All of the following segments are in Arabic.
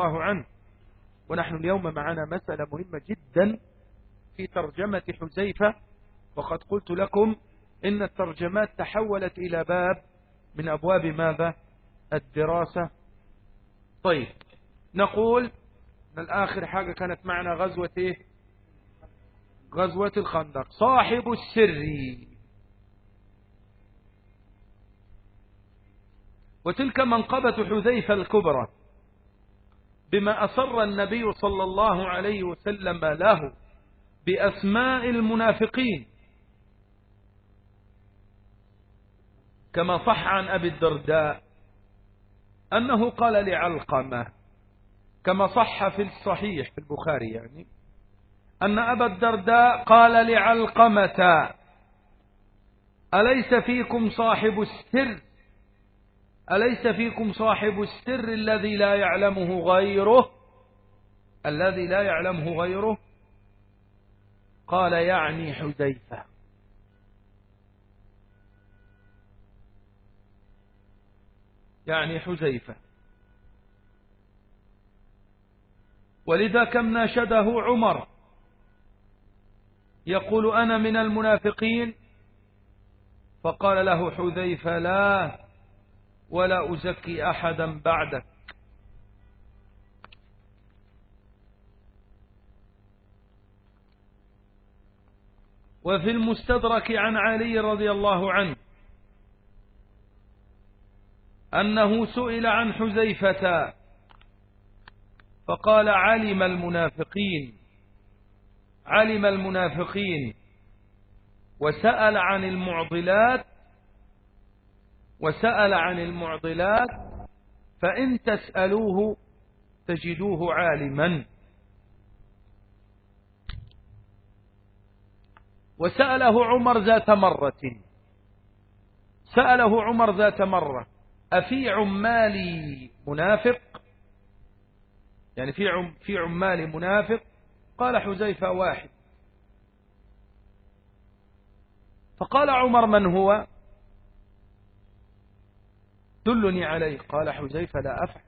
الله عنه. ونحن اليوم معنا مسألة مهمة جدا في ترجمة حزيفة وقد قلت لكم إن الترجمات تحولت إلى باب من أبواب ماذا؟ الدراسة. طيب نقول من الآخر حاجة كانت معنا غزوة إيه؟ غزوة الخندق. صاحب السر. وتلك منقبة حذيفة الكبرى. بما أصر النبي صلى الله عليه وسلم له بأسماء المنافقين. كما صح عن أبي الدرداء أنه قال لعلقمة كما صح في الصحيح في البخاري يعني أن أبا الدرداء قال لعلقمة أليس فيكم صاحب السر؟ أليس فيكم صاحب السر الذي لا يعلمه غيره؟ الذي لا يعلمه غيره؟ قال يعني حذيفة. يعني حذيفة. ولذا كم ناشده عمر. يقول أنا من المنافقين؟ فقال له حذيفة لا. ولا أزكي أحدا بعدك. وفي المستدرك عن علي رضي الله عنه أنه سئل عن حزيفة فقال علم المنافقين علم المنافقين. وسأل عن المعضلات وسأل عن المعضلات فإن تسألوه تجدوه عالما. وسأله عمر ذات مرة. سأله عمر ذات مرة أفي عمالي منافق؟ يعني في عم في عمالي منافق؟ قال حزيفة واحد. فقال عمر من هو؟ دلني عليه. قال حزيفة لا أفعل.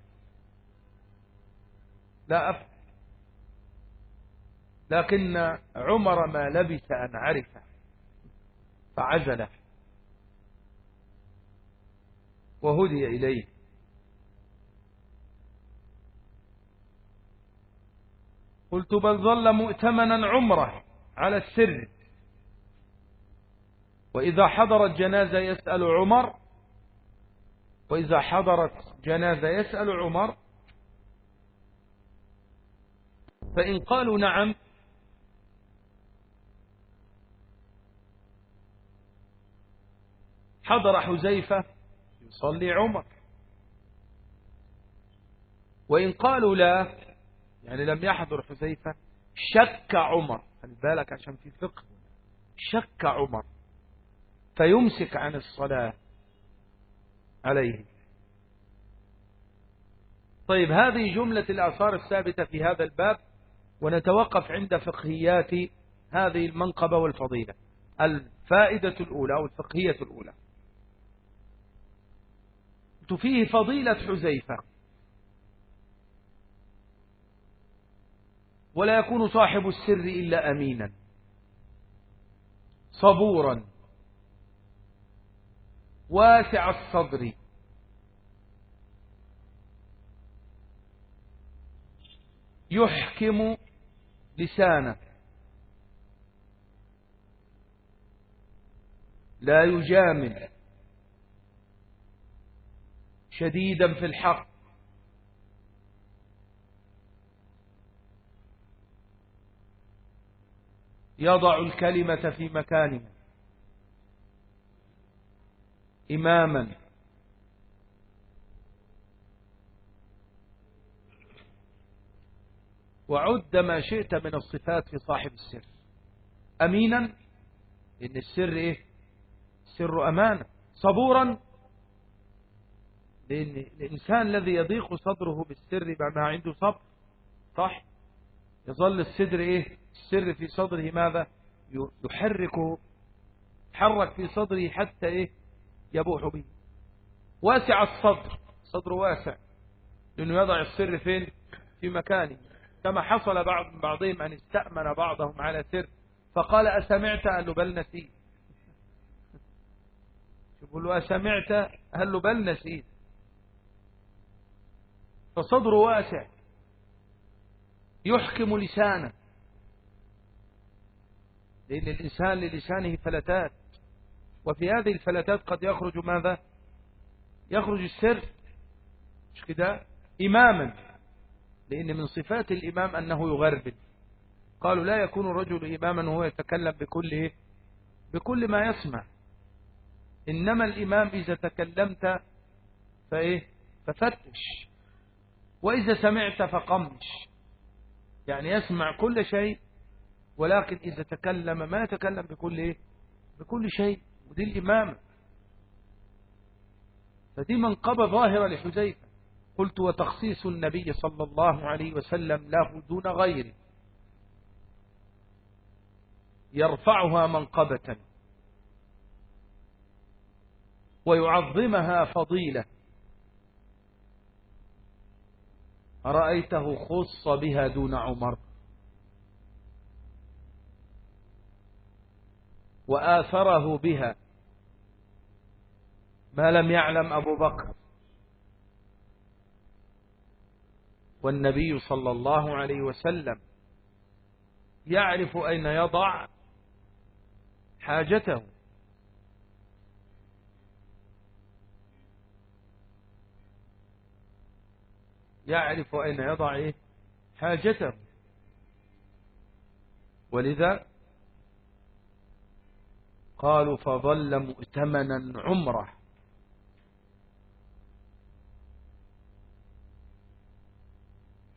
لا أفعل. لكن عمر ما لبث أن عرفه فعزله وهدي إليه. قلت بل ظل مؤتمنا عمره على السر وإذا حضرت جنازة يسأل عمر وإذا حضرت جنازة يسأل عمر فإن قالوا نعم حضر حزيفة يصلي عمر. وإن قالوا لا يعني لم يحضر حزيفة شك عمر. خلي بالك عشان في فقه. شك عمر فيمسك عن الصلاة. عليه. طيب هذه جملة الآثار الثابتة في هذا الباب ونتوقف عند فقهيات هذه المنقبة والفضيلة. الفائدة الأولى أو الفقهية الأولى. فيه فضيلة حزيفة ولا يكون صاحب السر إلا أمينا. صبورا. واسع الصدر. يحكم لسانه لا يجامل. شديدا في الحق. يضع الكلمة في مكانها إماما. وعد ما شئت من الصفات في صاحب السر. أمينا إن السر إيه؟ سر أمانة. صبورا لأن الإنسان الذي يضيق صدره بالسر ما عنده صبر صح؟ يظل السدر إيه؟ السر في صدره ماذا؟ يحركه حرك في صدره حتى إيه؟ يبوح به. واسع الصدر. صدره واسع. لأنه يضع السر فين؟ في مكانه. كما حصل بعض بعضهم أن استأمن بعضهم على سر. فقال أسمعت قال له بل نسيت. يقول له أسمعت قال له بل نسيت. فصدره واسع. يحكم لسانه. لأن الإنسان للسانه فلتات. وفي هذه الفلتات قد يخرج ماذا؟ يخرج السر مش كده؟ إماما لأن من صفات الإمام أنه يغربل قالوا لا يكون الرجل إماما وهو يتكلم بكل إيه؟ بكل ما يسمع. إنما الإمام إذا تكلمت فإيه؟ ففتش. وإذا سمعت فقمش. يعني يسمع كل شيء ولكن إذا تكلم ما يتكلم بكل إيه؟ بكل شيء. ودي الإمامة فدي منقبة ظاهرة لحذيفة. قلت وتخصيص النبي صلى الله عليه وسلم له دون غيره يرفعها منقبة. ويعظمها فضيلة. رأيته خص بها دون عمر؟ وآثره بها. ما لم يعلم أبو بكر. والنبي صلى الله عليه وسلم يعرف أين يضع حاجته. يعرف أين يضع؟ حاجته. ولذا قالوا فظل مؤتمنا عمرة.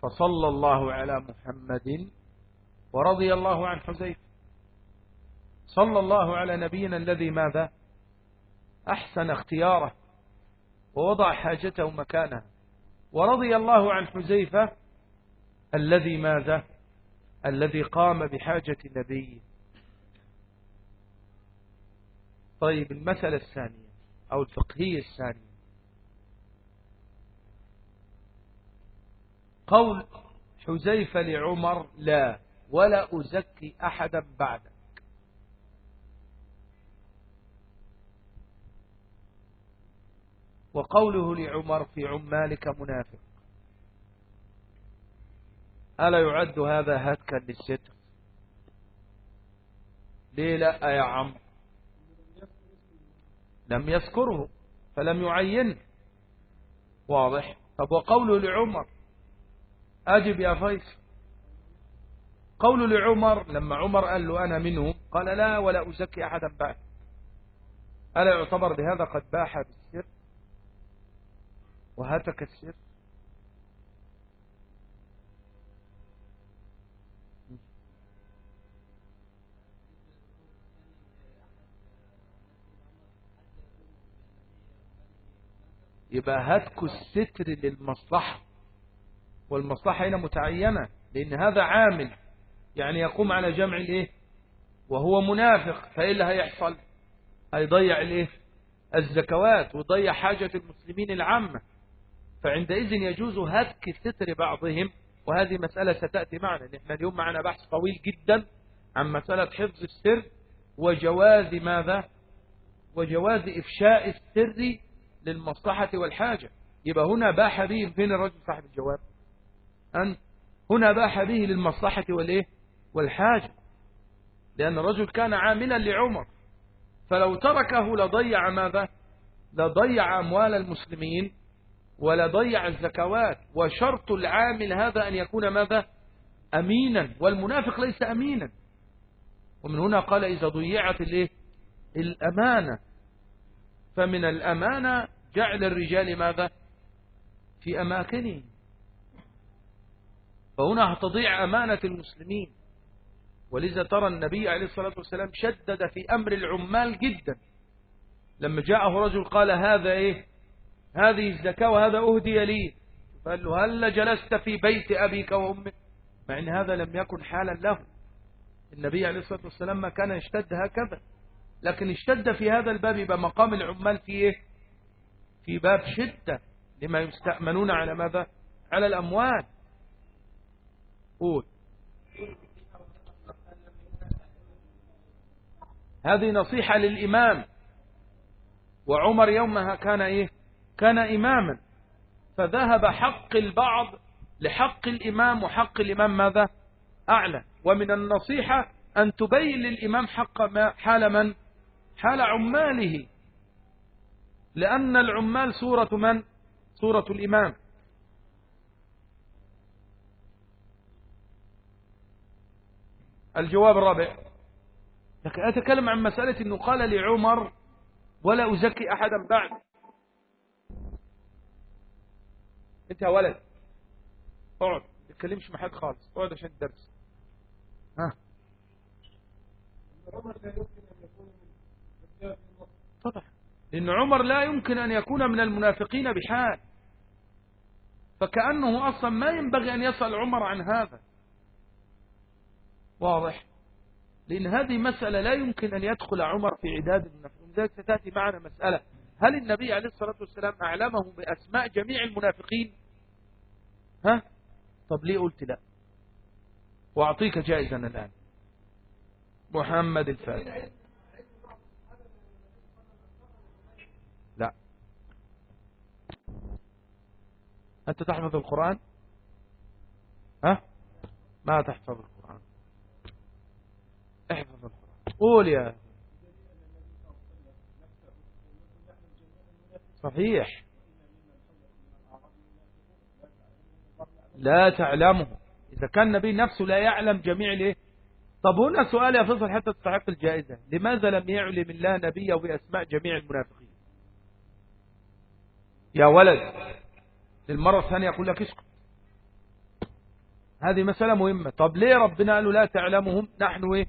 فصلى الله على محمد ورضي الله عن حزيف صلى الله على نبينا الذي ماذا؟ أحسن اختياره ووضع حاجته مكانها ورضي الله عن حزيفة الذي ماذا؟ الذي قام بحاجة النبي طيب المسألة الثانية أو الفقهية الثانية. قول حزيفة لعمر لا ولا أزكي أحدا بعدك. وقوله لعمر في عمالك منافق. ألا يعد هذا هتكا للستر؟ ليه لا يا عم؟ لم يذكره فلم يعينه. واضح؟ طب وقوله لعمر؟ أجب يا فيصل. قول لعمر لما عمر قال له أنا منهم قال لا ولا أزكي أحدا بعد. ألا يعتبر بهذا قد باح بالسر؟ وهتك السر؟ يبقى هتك الستر للمصلحة. والمصلحة هنا متعينة لأن هذا عامل. يعني يقوم على جمع الإيه؟ وهو منافق فإيه اللي هيحصل؟ هيضيع الإيه؟ الزكوات ويضيع حاجة المسلمين العامة. فعندئذ يجوز هتك ستر بعضهم وهذه مسألة ستأتي معنا. نحن اليوم معنا بحث طويل جدا عن مسألة حفظ السر وجواز ماذا؟ وجواز إفشاء السر للمصلحة والحاجة. يبقى هنا باح به فين الرجل صاحب الجواب؟ أن هنا باح به للمصلحة والإيه؟ والحاجة. لأن الرجل كان عاملا لعمر. فلو تركه لضيع ماذا؟ لضيع أموال المسلمين ولضيع الزكوات وشرط العامل هذا أن يكون ماذا؟ أمينا. والمنافق ليس أمينا. ومن هنا قال إذا ضيعت الإيه؟ الأمانة. فمن الأمانة جعل الرجال ماذا؟ في أماكنهم. فهنا هتضيع أمانة المسلمين. ولذا ترى النبي عليه الصلاة والسلام شدد في أمر العمال جدا. لما جاءه رجل قال هذا إيه؟ هذه الزكاة وهذا أهدي لي. فقال له هل جلست في بيت أبيك وأمك؟ مع أن هذا لم يكن حالا له. النبي عليه الصلاة والسلام ما كان يشتد هكذا. لكن اشتد في هذا الباب يبقى مقام العمال في إيه؟ في باب شدة لما يستأمنون على ماذا؟ على الأموال. قول. هذه نصيحة للإمام. وعمر يومها كان إيه؟ كان إماما. فذهب حق البعض لحق الإمام وحق الإمام ماذا؟ أعلى. ومن النصيحة أن تبين للإمام حق ما حال من؟ حال عماله. لأن العمال صورة من؟ صورة الإمام. الجواب الرابع. لكن أتكلم عن مسألة أنه قال لعمر ولا أزكي أحدا بعد. أنت يا ولد اقعد ما تتكلمش مع حد خالص اقعد عشان الدرس. ها؟ طبعا لأن عمر لا يمكن أن يكون من المنافقين بحال. فكأنه أصلا ما ينبغي أن يسأل عمر عن هذا. واضح؟ لأن هذه مسألة لا يمكن أن يدخل عمر في عداد المنافقين. لذلك ستأتي معنا مسألة. هل النبي عليه الصلاة والسلام أعلمه بأسماء جميع المنافقين؟ ها؟ طب ليه قلت لا؟ وأعطيك جائزا الآن. محمد الفاتح أنت تحفظ القرآن؟ ها؟ ما تحفظ القرآن. احفظ القرآن. قول يا صحيح. لا تعلمه. إذا كان النبي نفسه لا يعلم جميع الايه طب هنا سؤال يا فصل حتى تستحق الجائزة. لماذا لم يعلم الله نبيه بأسماء جميع المنافقين؟ يا ولد. للمرة الثانية أقول لك اسكت. هذه مسألة مهمة. طب ليه ربنا قالوا لا تعلمهم؟ نحن إيه؟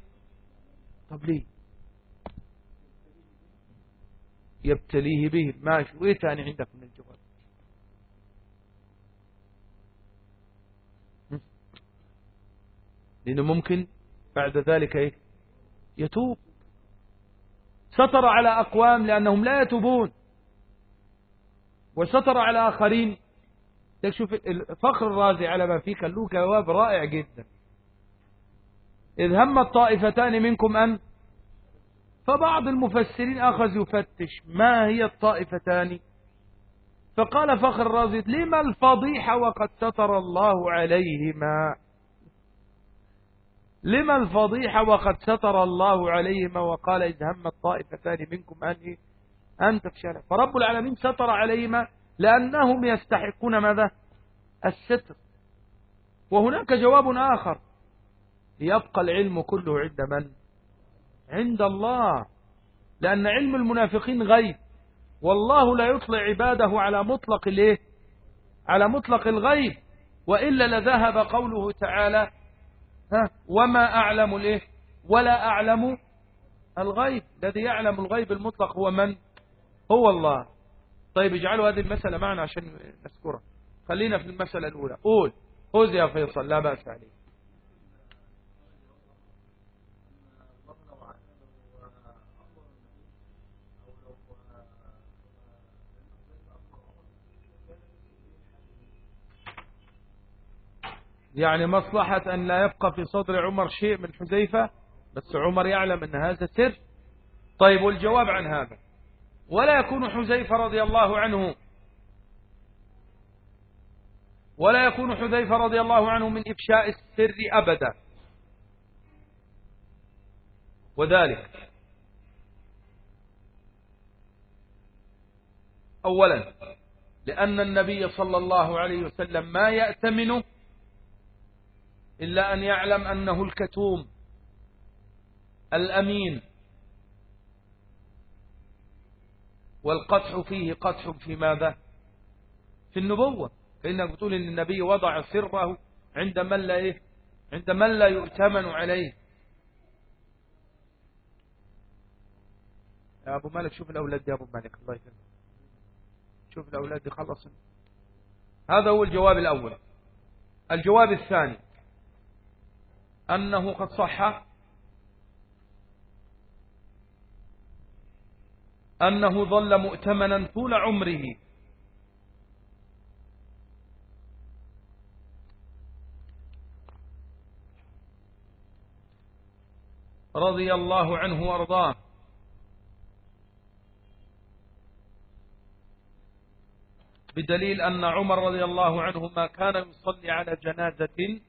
طب ليه يبتليه به ماشي. وإيه ثاني عندك من الجواب؟ لأنه ممكن بعد ذلك إيه؟ يتوب. ستر على أقوام لأنهم لا يتوبون. وستر على آخرين تشوف الفخر الرازي على ما فيك له جواب رائع جدا. إذ هم الطائفتان منكم أن فبعض المفسرين أخذ يفتش ما هي الطائفتان؟ فقال فخر الرازي لما الفضيحة وقد ستر الله عليهما؟ لما الفضيحة وقد ستر الله عليهما؟ وقال إذ هم الطائفتان منكم أن أن تفشل. فرب العالمين ستر عليهما لأنهم يستحقون ماذا؟ الستر. وهناك جواب آخر. يبقى العلم كله عند من؟ عند الله. لأن علم المنافقين غيب. والله لا يطلع عباده على مطلق الايه على مطلق الغيب. وإلا لذهب قوله تعالى ها وما أعلم الايه ولا أعلم الغيب. الذي يعلم الغيب المطلق هو من؟ هو الله. طيب اجعلوا هذه المسألة معنا عشان نذكرها. خلينا في المسألة الأولى. قول. خذ يا فيصل لا بأس عليه يعني مصلحة أن لا يبقى في صدر عمر شيء من حذيفة بس عمر يعلم أن هذا سر. طيب والجواب عن هذا؟ ولا يكون حذيفة رضي الله عنه. ولا يكون حذيفة رضي الله عنه من إفشاء السر أبدا. وذلك أولا لأن النبي صلى الله عليه وسلم ما يأتمنه إلا أن يعلم أنه الكتوم الأمين. والقدح فيه قدح في ماذا؟ في النبوة. فإنك بتقول إن النبي وضع سره عند من لا إيه؟ عند من لا يؤتمن عليه. يا أبو مالك شوف الأولاد يا أبو مالك الله يكرمك شوف الأولاد دي خلص. هذا هو الجواب الأول. الجواب الثاني. أنه قد صح أنه ظل مؤتمنا طول عمره. رضي الله عنه وأرضاه. بدليل أن عمر رضي الله عنه ما كان يصلي على جنازة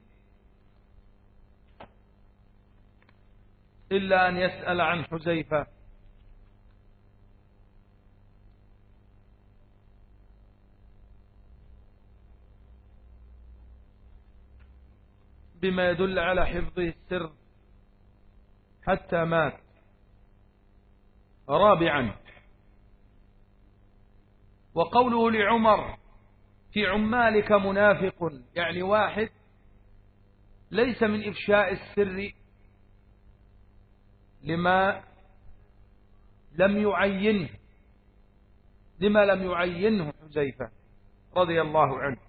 إلا أن يسأل عن حزيفة بما يدل على حفظه السر حتى مات. رابعا وقوله لعمر في عمالك منافق. يعني واحد ليس من إفشاء السر لما لم يعينه لما لم يعينه حزيفة رضي الله عنه.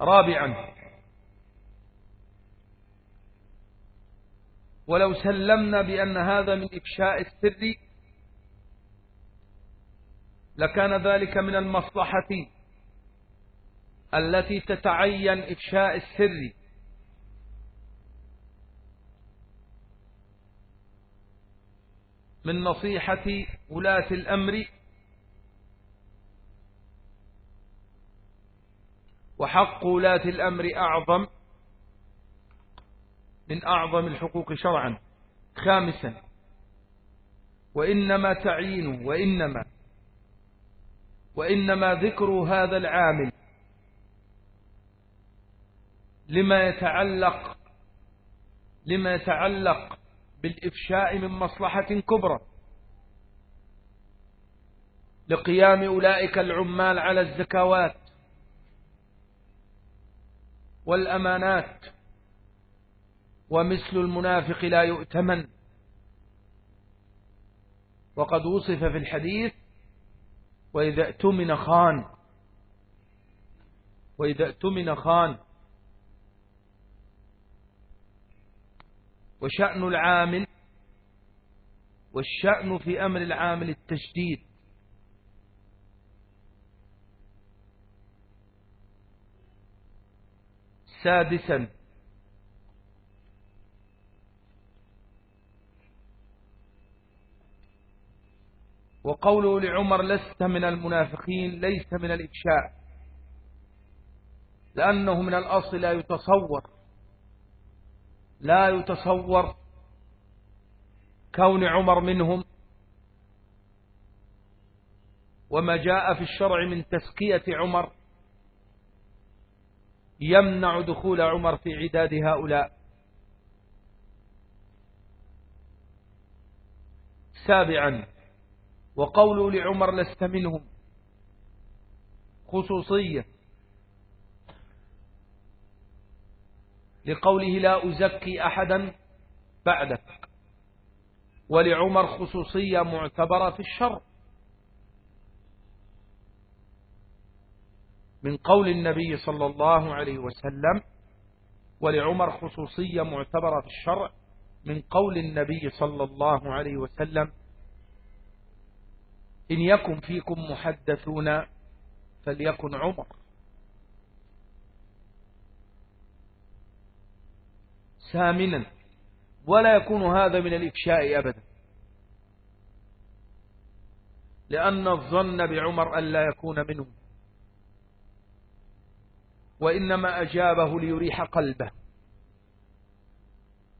رابعا. ولو سلمنا بأن هذا من إفشاء السر لكان ذلك من المصلحة التي تتعين إفشاء السر. من نصيحة ولاة الأمر وحق ولاة الأمر أعظم من أعظم الحقوق شرعا. خامسا وإنما تعيين وإنما وإنما ذكر هذا العامل لما يتعلق لما يتعلق بالإفشاء من مصلحة كبرى. لقيام أولئك العمال على الزكوات والأمانات ومثل المنافق لا يؤتمن. وقد وصف في الحديث وإذا اؤتمن خان وإذا اؤتمن خان. وشأن العامل والشأن في أمر العامل التشديد. سادسا. وقوله لعمر لست من المنافقين ليس من الإفشاء لأنه من الأصل لا يتصور لا يتصور كون عمر منهم. وما جاء في الشرع من تسكية عمر. يمنع دخول عمر في عداد هؤلاء. سابعا وقولوا لعمر لست منهم. خصوصية. لقوله لا أزكي أحدا بعدك. ولعمر خصوصية معتبرة في الشر. من قول النبي صلى الله عليه وسلم ولعمر خصوصية معتبرة في الشرع من قول النبي صلى الله عليه وسلم إن يكن فيكم محدثون فليكن عمر. سامنا ولا يكون هذا من الإفشاء أبدا لأن الظن بعمر أن لا يكون منهم وإنما أجابه ليريح قلبه.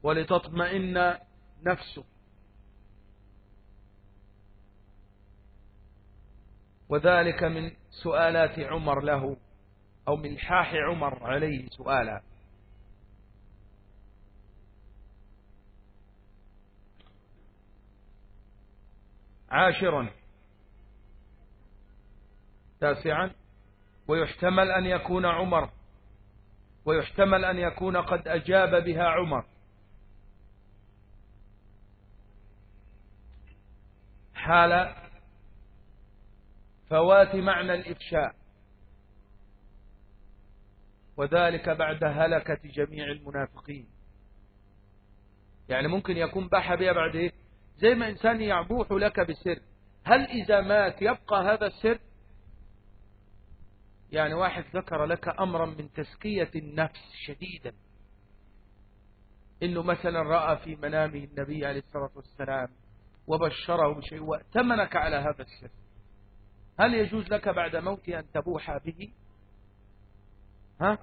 ولتطمئن نفسه. وذلك من سؤالات عمر له أو من حاح عمر عليه سؤالا. عاشرا. تاسعا. ويحتمل أن يكون عمر ويحتمل أن يكون قد أجاب بها عمر. حال فوات معنى الإفشاء وذلك بعد هلكة جميع المنافقين. يعني ممكن يكون بحى بها بعد إيه؟ زي ما إنسان يعبوح لك بسر. هل إذا مات يبقى هذا السر؟ يعني واحد ذكر لك أمرا من تزكية النفس شديدا. إنه مثلا رأى في منامه النبي عليه الصلاة والسلام وبشره بشيء وأتمنك على هذا السر. هل يجوز لك بعد موته أن تبوح به؟ ها؟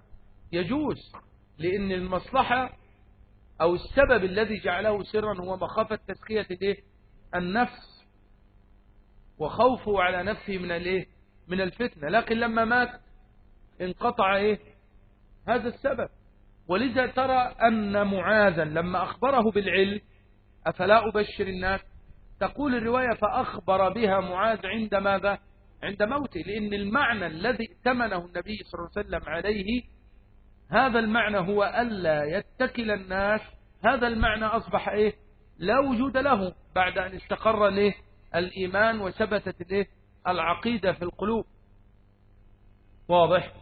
يجوز لأن المصلحة أو السبب الذي جعله سرا هو مخافة تزكية النفس وخوفه على نفسه من الإيه؟ من الفتنة لكن لما مات انقطع إيه؟ هذا السبب. ولذا ترى أن معاذا لما أخبره بالعلم أفلا أبشر الناس؟ تقول الرواية فأخبر بها معاذ عند ماذا؟ عند موته لأن المعنى الذي ائتمنه النبي صلى الله عليه وسلم عليه هذا المعنى هو ألا يتكل الناس. هذا المعنى أصبح إيه؟ لا وجود له بعد أن استقر له الإيمان وثبتت له العقيدة في القلوب. واضح؟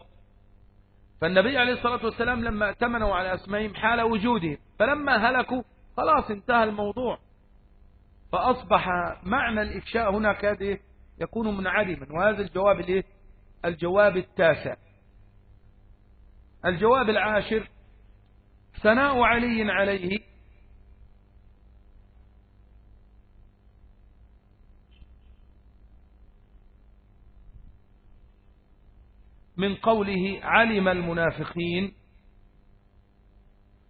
فالنبي عليه الصلاة والسلام لما اتمنوا على أسمائهم حال وجودهم فلما هلكوا خلاص انتهى الموضوع. فأصبح معنى الإفشاء هنا كاد يكون منعدما وهذا الجواب الايه الجواب التاسع. الجواب العاشر ثناء علي عليه من قوله علم المنافقين.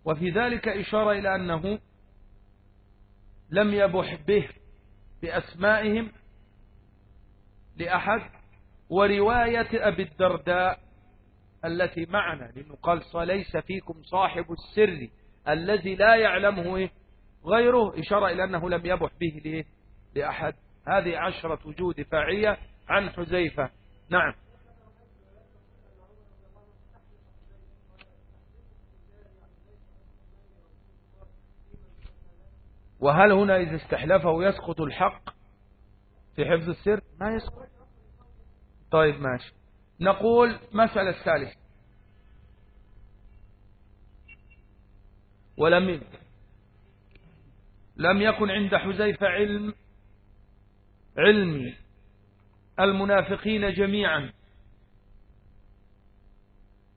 وفي ذلك إشارة إلى أنه لم يبح به بأسمائهم لأحد ورواية أبي الدرداء التي معنا لأنه قال ليس فيكم صاحب السر الذي لا يعلمه؟ غيره. إشارة إلى أنه لم يبح به لأحد. هذه عشرة وجود فاعية عن حزيفة نعم. وهل هنا إذا استحلفه يسقط الحق في حفظ السر؟ ما يسقط. طيب ماشي. نقول مسألة الثالثة. ولم لم يكن عند حذيفة علم علم المنافقين جميعا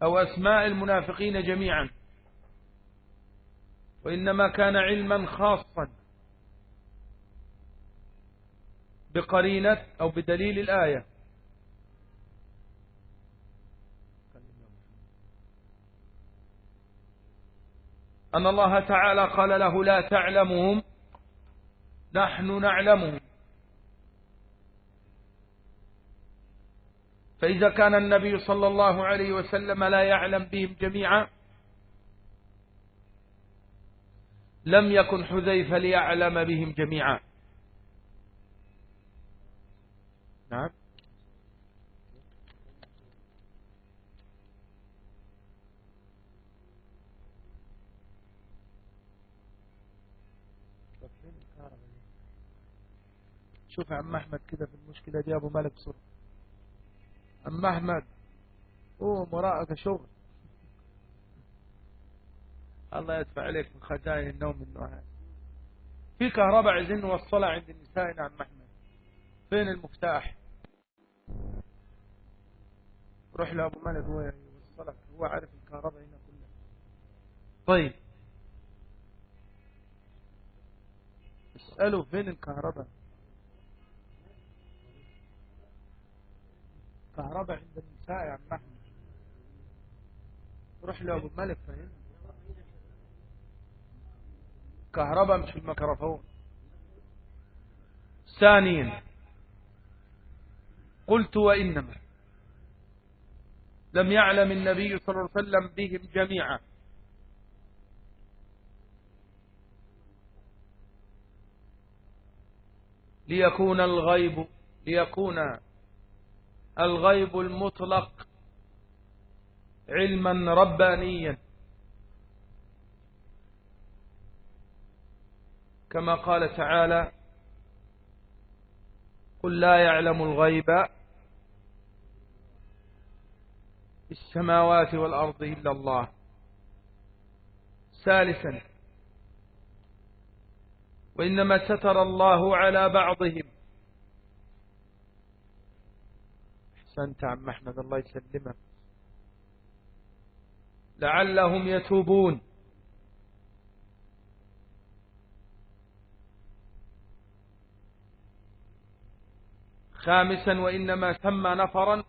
أو أسماء المنافقين جميعا. وإنما كان علما خاصا بقرينة أو بدليل الآية. أن الله تعالى قال له لا تعلمهم نحن نعلمهم. فإذا كان النبي صلى الله عليه وسلم لا يعلم بهم جميعا لم يكن حذيفة ليعلم بهم جميعا. نعم. شوف يا عم أحمد كده في المشكلة دي أبو مالك بسرعة عم أحمد هو مراءك شغل. الله يدفع عليك من خزائن النوم نوعها. في كهرباء عايزين نوصلها عند النساء عم أحمد فين المفتاح؟ روح لأبو مالك هو يوصلك هو عارف الكهرباء هنا كلها. طيب. اسأله فين الكهرباء؟ كهرباء عند النساء يا عم أحمد. روح لأبو الملك فهنا كهرباء مش في الميكروفون. ثانيا قلت وإنما لم يعلم النبي صلى الله عليه وسلم بهم جميعا. ليكون الغيب ليكون الغيب المطلق علما ربانيا. كما قال تعالى قل لا يعلم الغيب في السماوات والأرض إلا الله. ثالثا وإنما ستر الله على بعضهم. أحسنت عم أحمد الله يسلمك. لعلهم يتوبون. خامسا وإنما سمى نفرا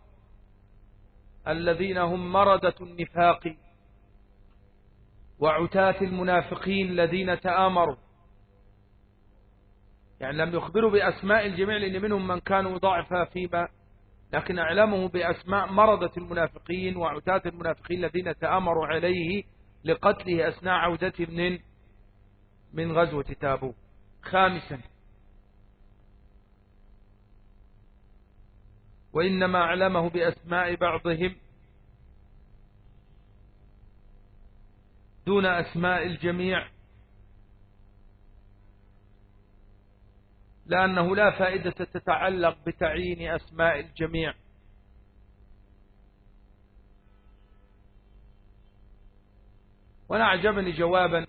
الذين هم مردة النفاق وعتاة المنافقين الذين تآمروا. يعني لم يخبروا بأسماء الجميع لأن منهم من كانوا ضعفا فيما لكن أعلمه بأسماء مرضة المنافقين وعتاة المنافقين الذين تآمروا عليه لقتله أثناء عودته من من غزوة تابو خامسا وإنما أعلمه بأسماء بعضهم دون أسماء الجميع لأنه لا فائدة تتعلق بتعيين أسماء الجميع. وأنا أعجبني جوابا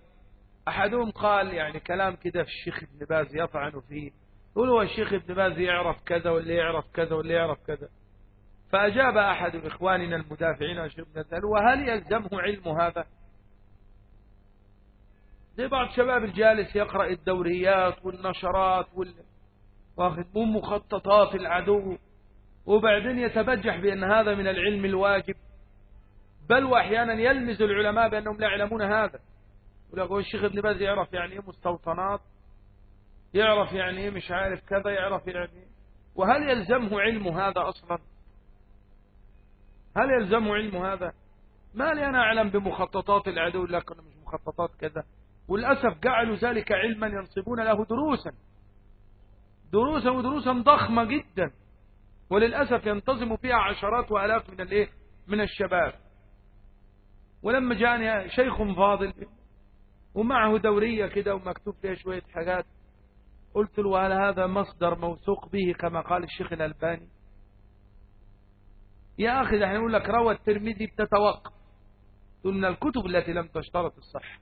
أحدهم قال يعني كلام كده في الشيخ ابن باز يطعن فيه. يقول هو الشيخ ابن باز يعرف كذا واللي يعرف كذا واللي يعرف كذا. فأجاب أحد إخواننا المدافعين الشيخ ابن باز وهل يلزمه علم هذا؟ زي بعض شباب الجالس يقرأ الدوريات والنشرات وال... واخذ من مخططات العدو. وبعدين يتبجح بأن هذا من العلم الواجب. بل وأحيانا يلمز العلماء بأنهم لا يعلمون هذا. يقول الشيخ ابن باز يعرف يعني إيه مستوطنات يعرف يعني إيه مش عارف كذا يعرف يعني إيه. وهل يلزمه علم هذا أصلا؟ هل يلزمه علم هذا؟ ما لي أنا أعلم بمخططات العدو لكن مش مخططات كذا. وللأسف جعلوا ذلك علما ينصبون له دروسا. دروسا ودروسا ضخمة جدا. وللأسف ينتظم فيها عشرات وألاف من الإيه؟ من الشباب. ولما جاني شيخ فاضل ومعه دورية كده ومكتوب فيها شوية حاجات قلت له هل هذا مصدر موثوق به كما قال الشيخ الألباني. يا أخي ده نقول لك روى الترمذي بتتوقف. من الكتب التي لم تشترط الصحة.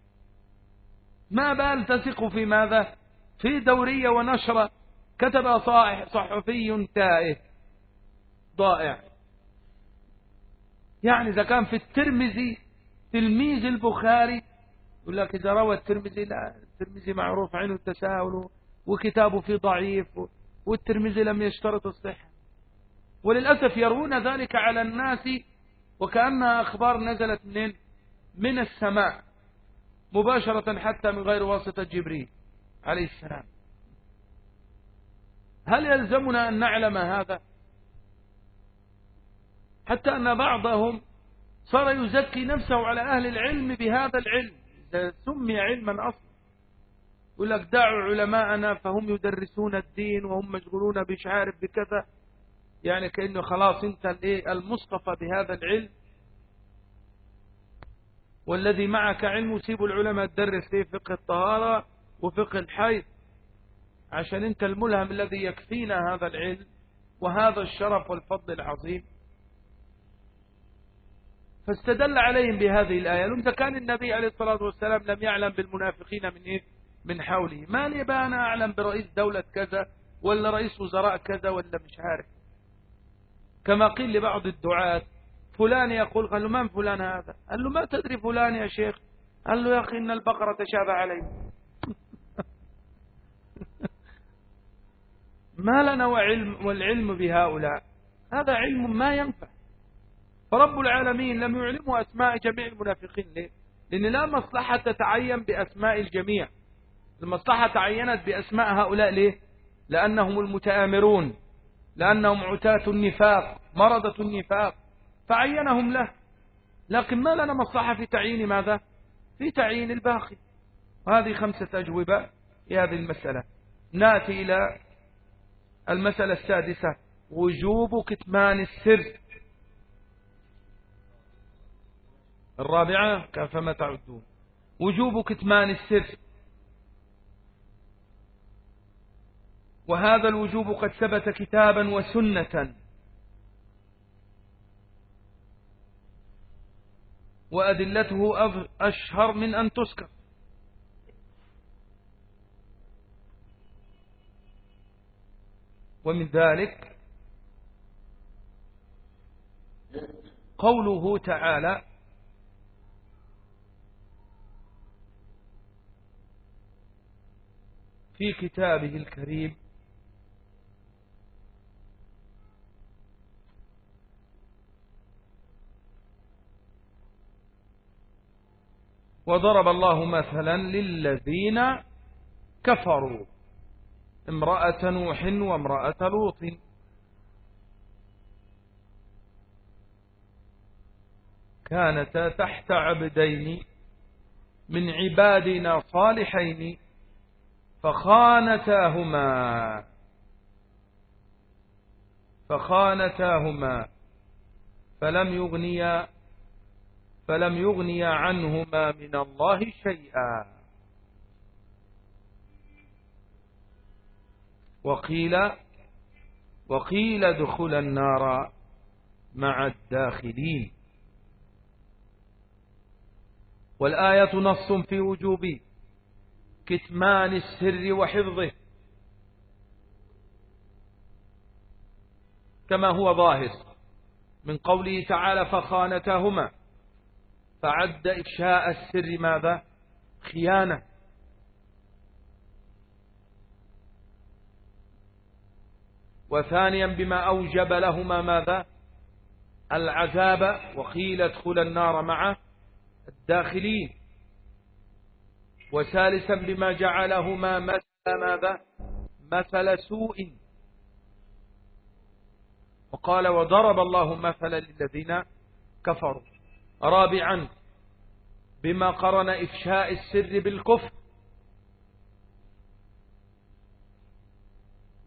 ما بال تثق في ماذا؟ في دورية ونشرة كتب صحفي تائه. ضائع. يعني إذا كان في الترمذي تلميذ البخاري يقول لك إذا روى الترمذي لا الترمذي معروف عنه التساهل وكتابه فيه ضعيف والترمذي لم يشترط الصحة. وللأسف يروون ذلك على الناس وكأنها أخبار نزلت من من السماء مباشرة حتى من غير واسطة جبريل عليه السلام. هل يلزمنا أن نعلم هذا؟ حتى أن بعضهم صار يزكي نفسه على أهل العلم بهذا العلم سمي علما أصلا. يقول لك دعوا علماءنا فهم يدرسون الدين وهم مشغولون بش عارف بكذا. يعني كأنه خلاص انت المصطفى بهذا العلم. والذي معك علم سيب العلماء تدرس فيه فقه الطهارة وفقه الحيض. عشان انت الملهم الذي يكفينا هذا العلم وهذا الشرف والفضل العظيم. فاستدل عليهم بهذه الآية. لم كان النبي عليه الصلاة والسلام لم يعلم بالمنافقين من إيه؟ من حوله ما لي بقى أنا أعلم برئيس دولة كذا ولا رئيس وزراء كذا ولا مش عارف. كما قيل لبعض الدعاة فلان يقول قال له من فلان هذا؟ قال له ما تدري فلان يا شيخ؟ قال له يا أخي إن البقرة تشابه علي. ما لنا وعلم والعلم بهؤلاء. هذا علم ما ينفع. فرب العالمين لم يعلموا أسماء جميع المنافقين. ليه؟ لأن لا مصلحة تتعين بأسماء الجميع. المصلحة تعينت بأسماء هؤلاء ليه؟ لأنهم المتآمرون لأنهم عتاة النفاق مرضة النفاق فعينهم له. لكن ما لنا مصلحة في تعيين ماذا؟ في تعيين الباقي. وهذه خمسة أجوبة في هذه المسألة. نأتي إلى المسألة السادسة. وجوب كتمان السر. الرابعة فما تعدون. وجوب كتمان السر. وهذا الوجوب قد ثبت كتابا وسنة. وأدلته أشهر من أن تسكر ومن ذلك قوله تعالى في كتابه الكريم وضرب الله مثلا للذين كفروا امرأة نوح وامرأة لوط. كانتا تحت عبدين من عبادنا صالحين فخانتاهما. فخانتاهما. فلم يغنيا فلم يغنيا عنهما من الله شيئا. وقيل وقيل ادخل النار مع الداخلين. والآية نص في وجوب كتمان السر وحفظه. كما هو ظاهر من قوله تعالى فخانتهما فعد إفشاء السر ماذا؟ خيانة. وثانيا بما أوجب لهما ماذا؟ العذاب وقيل ادخل النار مع الداخلين. وثالثا بما جعلهما مثل ماذا؟ مثل سوء. وقال وضرب الله مثلا للذين كفروا. رابعا بما قرن إفشاء السر بالكفر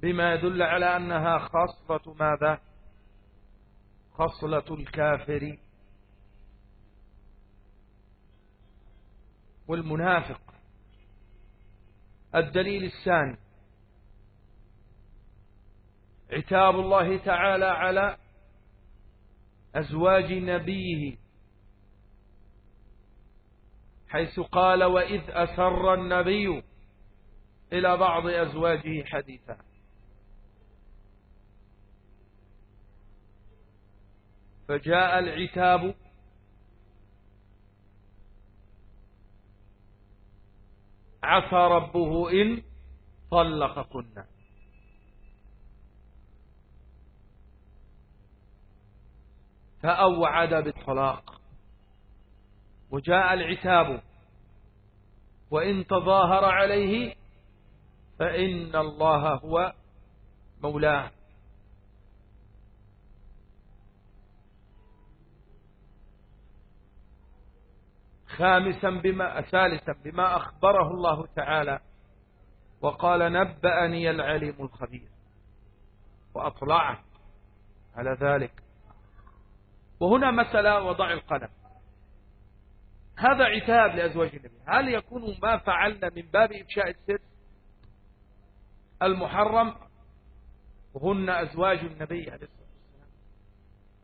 بما يدل على أنها خصلة ماذا؟ خصلة الكافر والمنافق. الدليل الثاني عتاب الله تعالى على أزواج نبيه حيث قال وإذ أسر النبي إلى بعض أزواجه حديثا. فجاء العتاب. عسى ربه إن طلقكن فأوعد بالطلاق. وجاء العتاب. وإن تظاهر عليه فإن الله هو مولاه. خامسا بما ثالثا بما أخبره الله تعالى. وقال نبأني العليم الخبير. وأطلعه على ذلك. وهنا مسألة وضع القلم هذا عتاب لأزواج النبي. هل يكون ما فعلنا من باب إفشاء السر المحرم؟ هن أزواج النبي عليه الصلاة والسلام.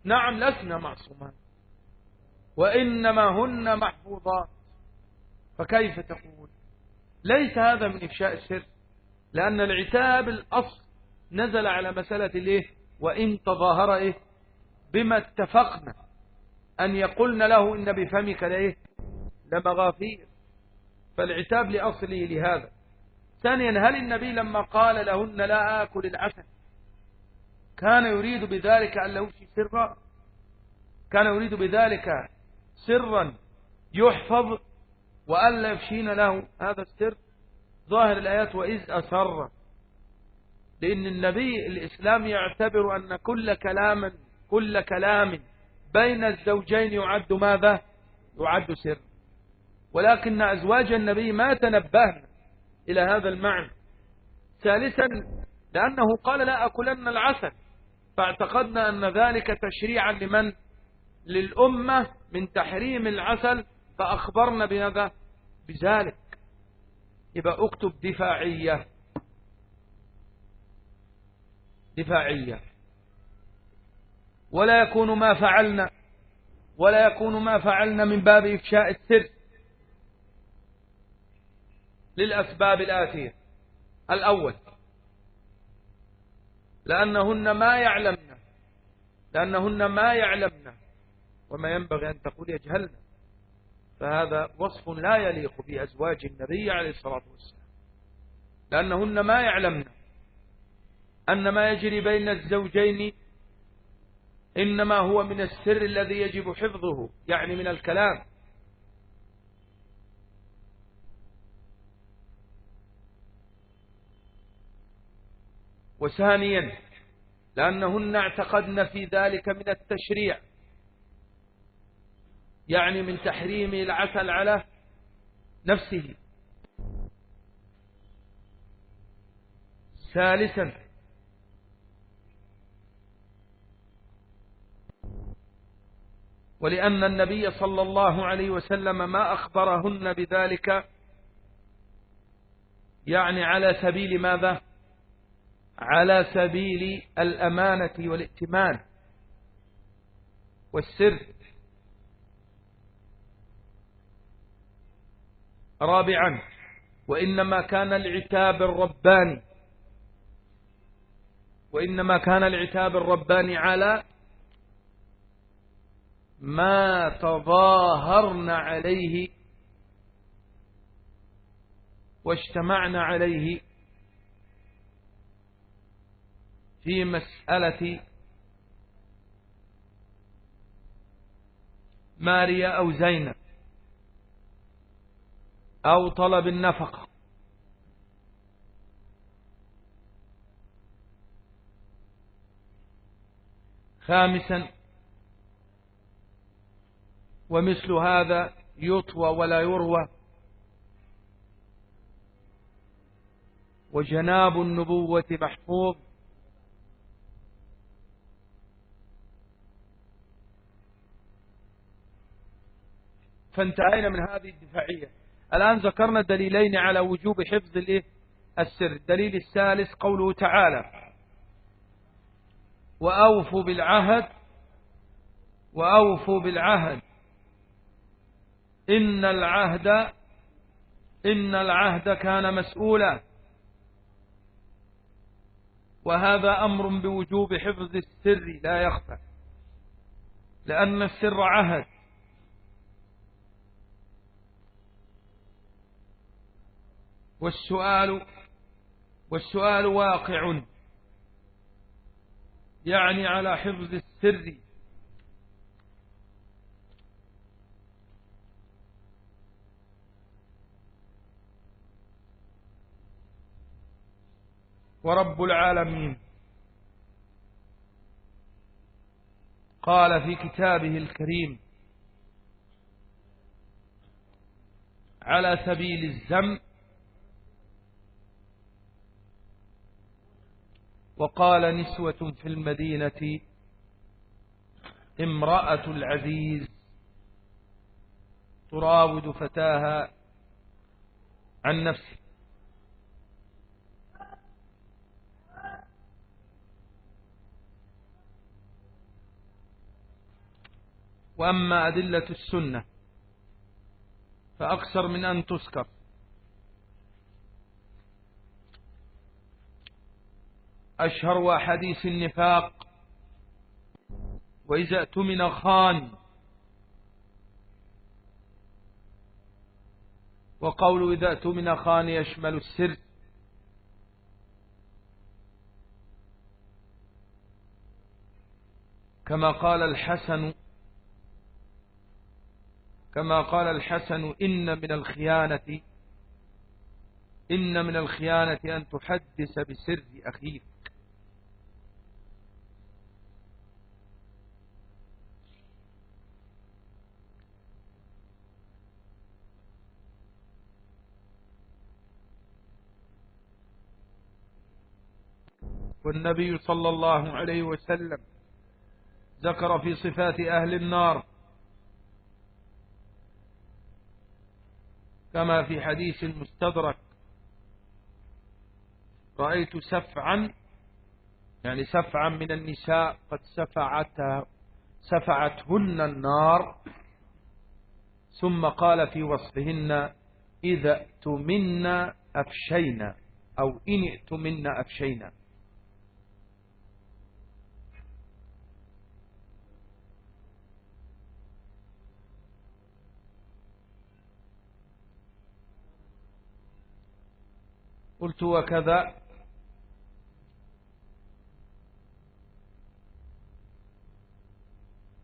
نعم لسنا معصومان. وإنما هن محفوظات. فكيف تقول؟ ليس هذا من إفشاء السر لأن العتاب الأصل نزل على مسألة الإيه؟ وإن تظاهر إيه؟ بما اتفقنا. أن يقولن له إن بفمك لإيه؟ لمغافير. فالعتاب لأصله لهذا. ثانيا هل النبي لما قال لهن لا آكل العسل كان يريد بذلك أن لا سرا؟ كان يريد بذلك سرا يحفظ وألا يفشين له هذا السر؟ ظاهر الآيات وإذ أسر. لأن النبي الإسلام يعتبر أن كل كلام كل كلام بين الزوجين يعد ماذا؟ يعد سر ولكن أزواج النبي ما تنبهن إلى هذا المعنى. ثالثا لأنه قال لا أكلن العسل فاعتقدنا أن ذلك تشريعا لمن؟ للأمة من تحريم العسل فأخبرنا بهذا بذلك. يبقى أكتب دفاعية. دفاعية. ولا يكون ما فعلنا ولا يكون ما فعلنا من باب إفشاء السر. للأسباب الآتية. الأول. لأنهن ما يعلمن. لأنهن ما يعلمن. وما ينبغي أن تقول يجهلنا فهذا وصف لا يليق بأزواج النبي عليه الصلاة والسلام. لأنهن ما يعلمن. أن ما يجري بين الزوجين إنما هو من السر الذي يجب حفظه يعني من الكلام. وثانيا لأنهن اعتقدن في ذلك من التشريع يعني من تحريم العسل على نفسه. ثالثا ولأن النبي صلى الله عليه وسلم ما أخبرهن بذلك يعني على سبيل ماذا؟ على سبيل الأمانة والائتمان والسر. رابعا وإنما كان العتاب الرباني وإنما كان العتاب الرباني على ما تظاهرن عليه واجتمعنا عليه في مسألة ماريا أو زينب أو طلب النفقة. خامسا ومثل هذا يطوى ولا يروى. وجناب النبوة محفوظ. فانتهينا من هذه الدفاعية. الآن ذكرنا دليلين على وجوب حفظ السر. الدليل الثالث قوله تعالى وأوفوا بالعهد وأوفوا بالعهد. إن العهد إن العهد كان مسؤولا. وهذا أمر بوجوب حفظ السر لا يخفى لأن السر عهد. والسؤال والسؤال واقع يعني على حفظ السر. ورب العالمين. قال في كتابه الكريم على سبيل الزم وقال نسوة في المدينة امرأة العزيز تراود فتاها عن نفسه. وأما أدلة السنة فأكثر من أن تذكر. أشهر حديث النفاق. وإذا اؤتمن خان. وقول إذا اؤتمن خان يشمل السر. كما قال الحسن. كما قال الحسن إن من الخيانة. إن من الخيانة أن تحدث بسر أخيك. والنبي صلى الله عليه وسلم ذكر في صفات أهل النار. كما في حديث المستدرك رأيت سفعا يعني سفعا من النساء قد سفعت سفعتهن النار. ثم قال في وصفهن إذا ائتمنا أفشينا أو إن ائتمنا أفشينا. قلت وكذا.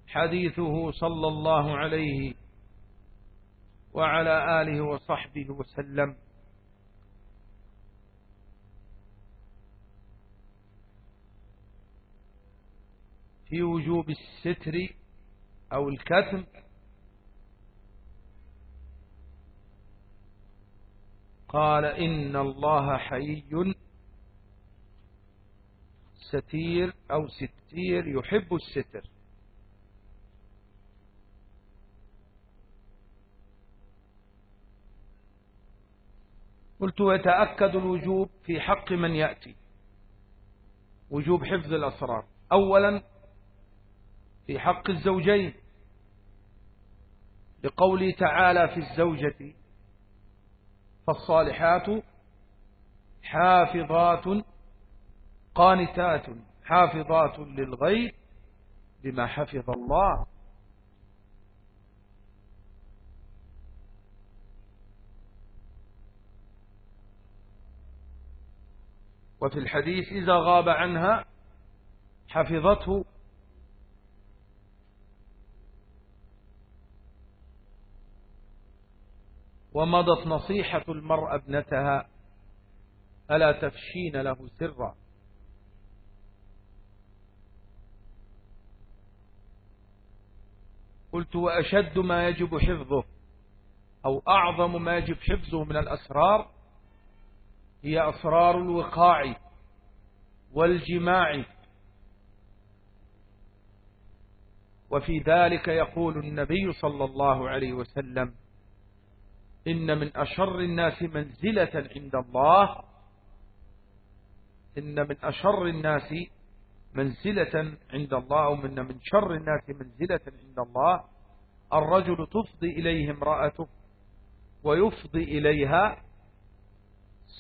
حديثه صلى الله عليه وعلى آله وصحبه وسلم. في وجوب الستر أو الكتم قال إن الله حي ستير أو ستير يحب الستر. قلت ويتأكد الوجوب في حق من يأتي. وجوب حفظ الأسرار. أولا في حق الزوجين. لقوله تعالى في الزوجة فالصالحات حافظات قانتات حافظات للغيب بما حفظ الله. وفي الحديث إذا غاب عنها حفظته ومضت نصيحة المرأة ابنتها ألا تفشين له سرا. قلت وأشد ما يجب حفظه أو أعظم ما يجب حفظه من الأسرار هي أسرار الوقاع والجماع. وفي ذلك يقول النبي صلى الله عليه وسلم إن من أشر الناس منزلة عند الله. إن من أشر الناس منزلة عند الله أو من من شر الناس منزلة عند الله. الرجل تفضي إليه امرأته ويفضي إليها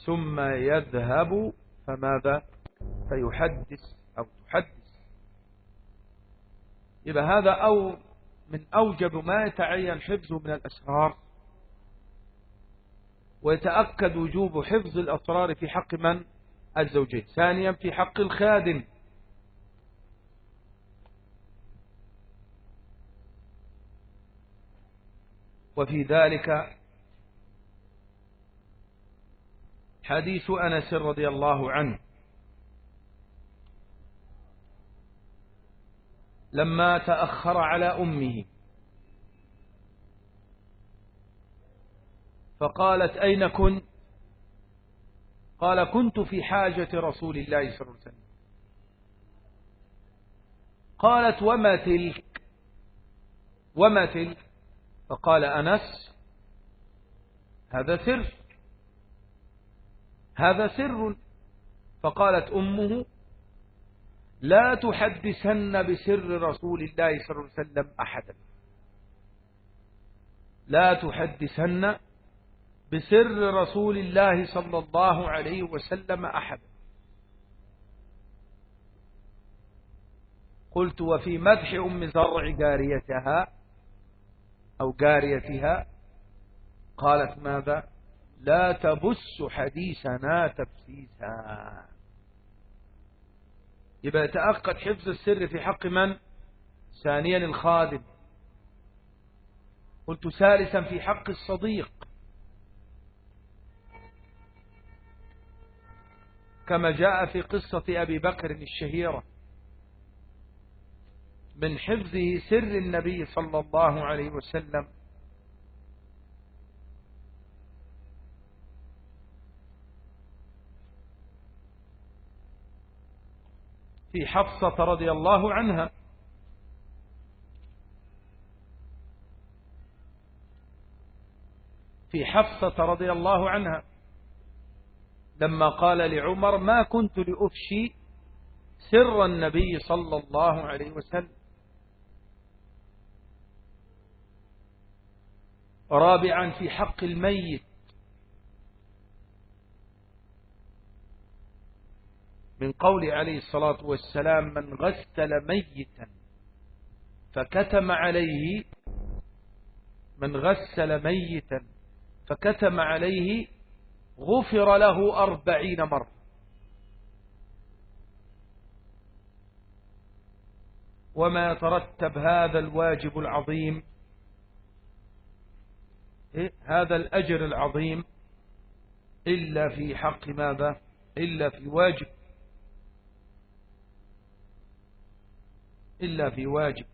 ثم يذهب فماذا؟ فيحدث أو تحدث. يبقى هذا أو من أوجب ما يتعين حفظه من الأسرار ويتأكد وجوب حفظ الأسرار في حق من؟ الزوجين. ثانيا في حق الخادم. وفي ذلك حديث أنس رضي الله عنه. لما تأخر على أمه فقالت أين كنت قال كنت في حاجة رسول الله صلى الله عليه وسلم. قالت وما تلك؟ وما تلك؟ فقال أنس هذا سر. هذا سر. فقالت أمه لا تحدثن بسر رسول الله صلى الله عليه وسلم أحدا. لا تحدثن بسر رسول الله صلى الله عليه وسلم أحدا قلت وفي مدح أم زرع جاريتها أو جاريتها؟ قالت ماذا؟ لا تبس حديثنا تبسيسا. يبقى يتأكد حفظ السر في حق من؟ ثانيا الخادم. قلت ثالثا في حق الصديق. كما جاء في قصة أبي بكر الشهيرة. من حفظه سر النبي صلى الله عليه وسلم. في حفصة رضي الله عنها. في حفصة رضي الله عنها. لما قال لعمر ما كنت لأفشي سر النبي صلى الله عليه وسلم. رابعا في حق الميت. من قول عليه الصلاة والسلام من غسل ميتا فكتم عليه من غسل ميتا فكتم عليه غفر له أربعين مرة. وما يترتب هذا الواجب العظيم إيه؟ هذا الأجر العظيم إلا في حق ماذا؟ إلا في واجب. إلا في واجب.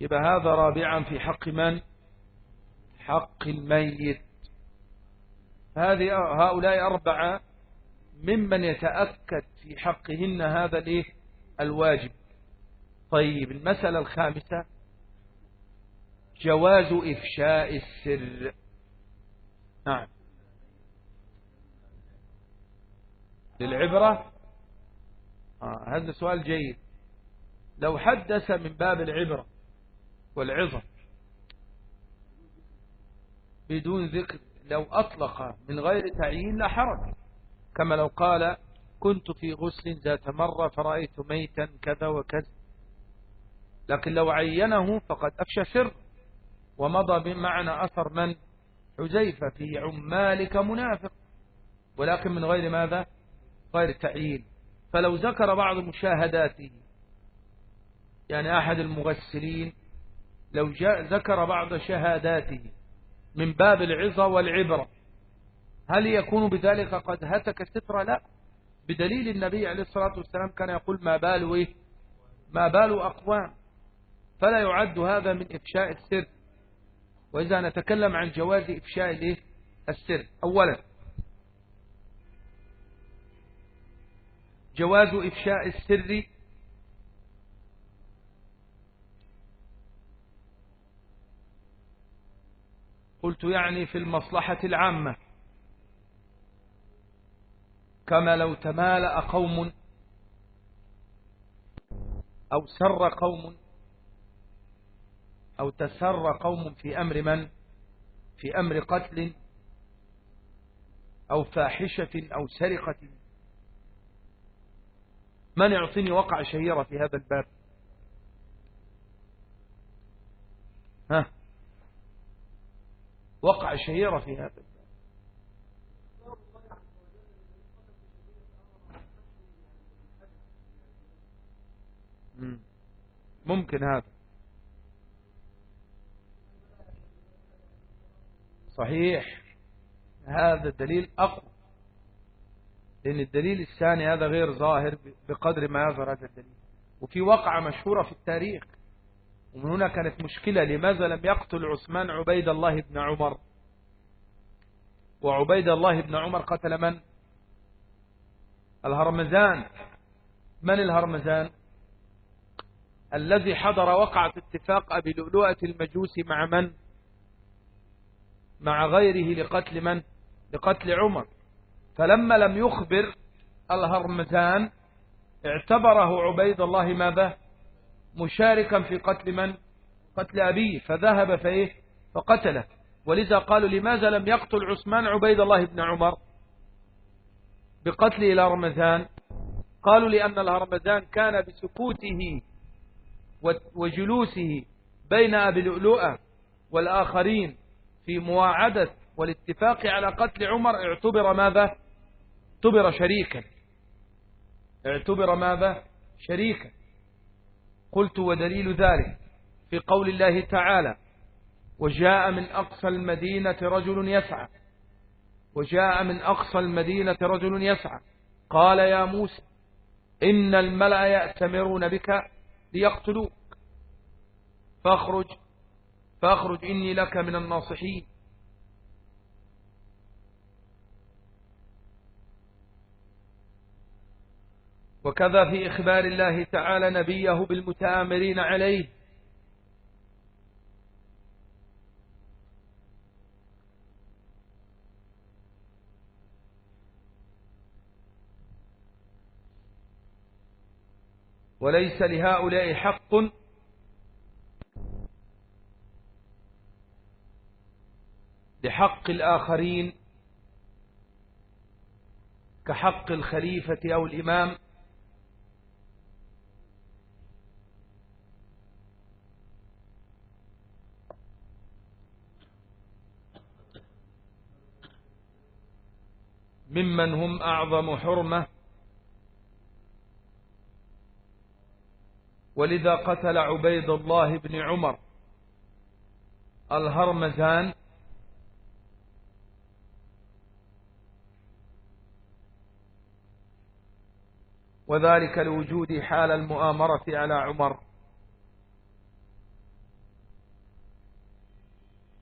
يبقى هذا رابعا في حق من؟ حق الميت. هذه هؤلاء أربعة ممن يتأكد في حقهن هذا الإيه؟ الواجب. طيب المسألة الخامسة جواز إفشاء السر. نعم. للعبرة؟ آه هذا سؤال جيد. لو حدث من باب العبرة والعظة بدون ذكر لو أطلق من غير تعيين لا حرج. كما لو قال كنت في غسل ذات مرة فرأيت ميتا كذا وكذا. لكن لو عينه فقد أفشى سر ومضى بمعنى أثر من؟ حزيفة في عمالك منافق. ولكن من غير ماذا؟ غير تعيين. فلو ذكر بعض مشاهداته يعني أحد المغسلين لو ذكر بعض شهاداته من باب العظة والعبرة. هل يكون بذلك قد هتك ستر؟ لا. بدليل النبي عليه الصلاة والسلام كان يقول ما بال إيه ما بال أقوام. فلا يعد هذا من إفشاء السر. وإذا نتكلم عن جواز إفشاء السر. أولا جواز إفشاء السر قلت يعني في المصلحة العامة. كما لو تمالأ قوم أو سر قوم أو تسر قوم في أمر من؟ في أمر قتل أو فاحشة أو سرقة. من يعطيني وقع شهيرة في هذا الباب؟ ها؟ وقع شهيرة في هذا. ممكن هذا. صحيح. هذا الدليل أقوى. لأن الدليل الثاني هذا غير ظاهر بقدر ما يظهر هذا الدليل. وفي وقعة مشهورة في التاريخ. ومن هنا كانت مشكلة لماذا لم يقتل عثمان عبيد الله بن عمر؟ وعبيد الله بن عمر قتل من؟ الهرمزان. من الهرمزان؟ الذي حضر وقعة اتفاق أبي لؤلؤة المجوس مع من؟ مع غيره لقتل من؟ لقتل عمر. فلما لم يخبر الهرمزان اعتبره عبيد الله ماذا؟ مشاركا في قتل من؟ قتل أبيه. فذهب فإيه؟ فقتله. ولذا قالوا لماذا لم يقتل عثمان عبيد الله بن عمر؟ بقتله الهرمزان قالوا لأن الهرمزان كان بسكوته وجلوسه بين أبي لؤلؤة والآخرين في مواعدة والاتفاق على قتل عمر. اعتبر ماذا؟ اعتبر شريكا. اعتبر ماذا؟ شريكا. قلت ودليل ذلك في قول الله تعالى وجاء من أقصى المدينة رجل يسعى. وجاء من أقصى المدينة رجل يسعى. قال يا موسى إن الملأ يأتمرون بك ليقتلوك. فاخرج فاخرج إني لك من الناصحين. وكذا في إخبار الله تعالى نبيه بالمتآمرين عليه. وليس لهؤلاء حق. لحق الآخرين كحق الخليفة أو الإمام. ممن هم أعظم حرمة. ولذا قتل عبيد الله بن عمر الهرمزان. وذلك لوجود حال المؤامرة على عمر.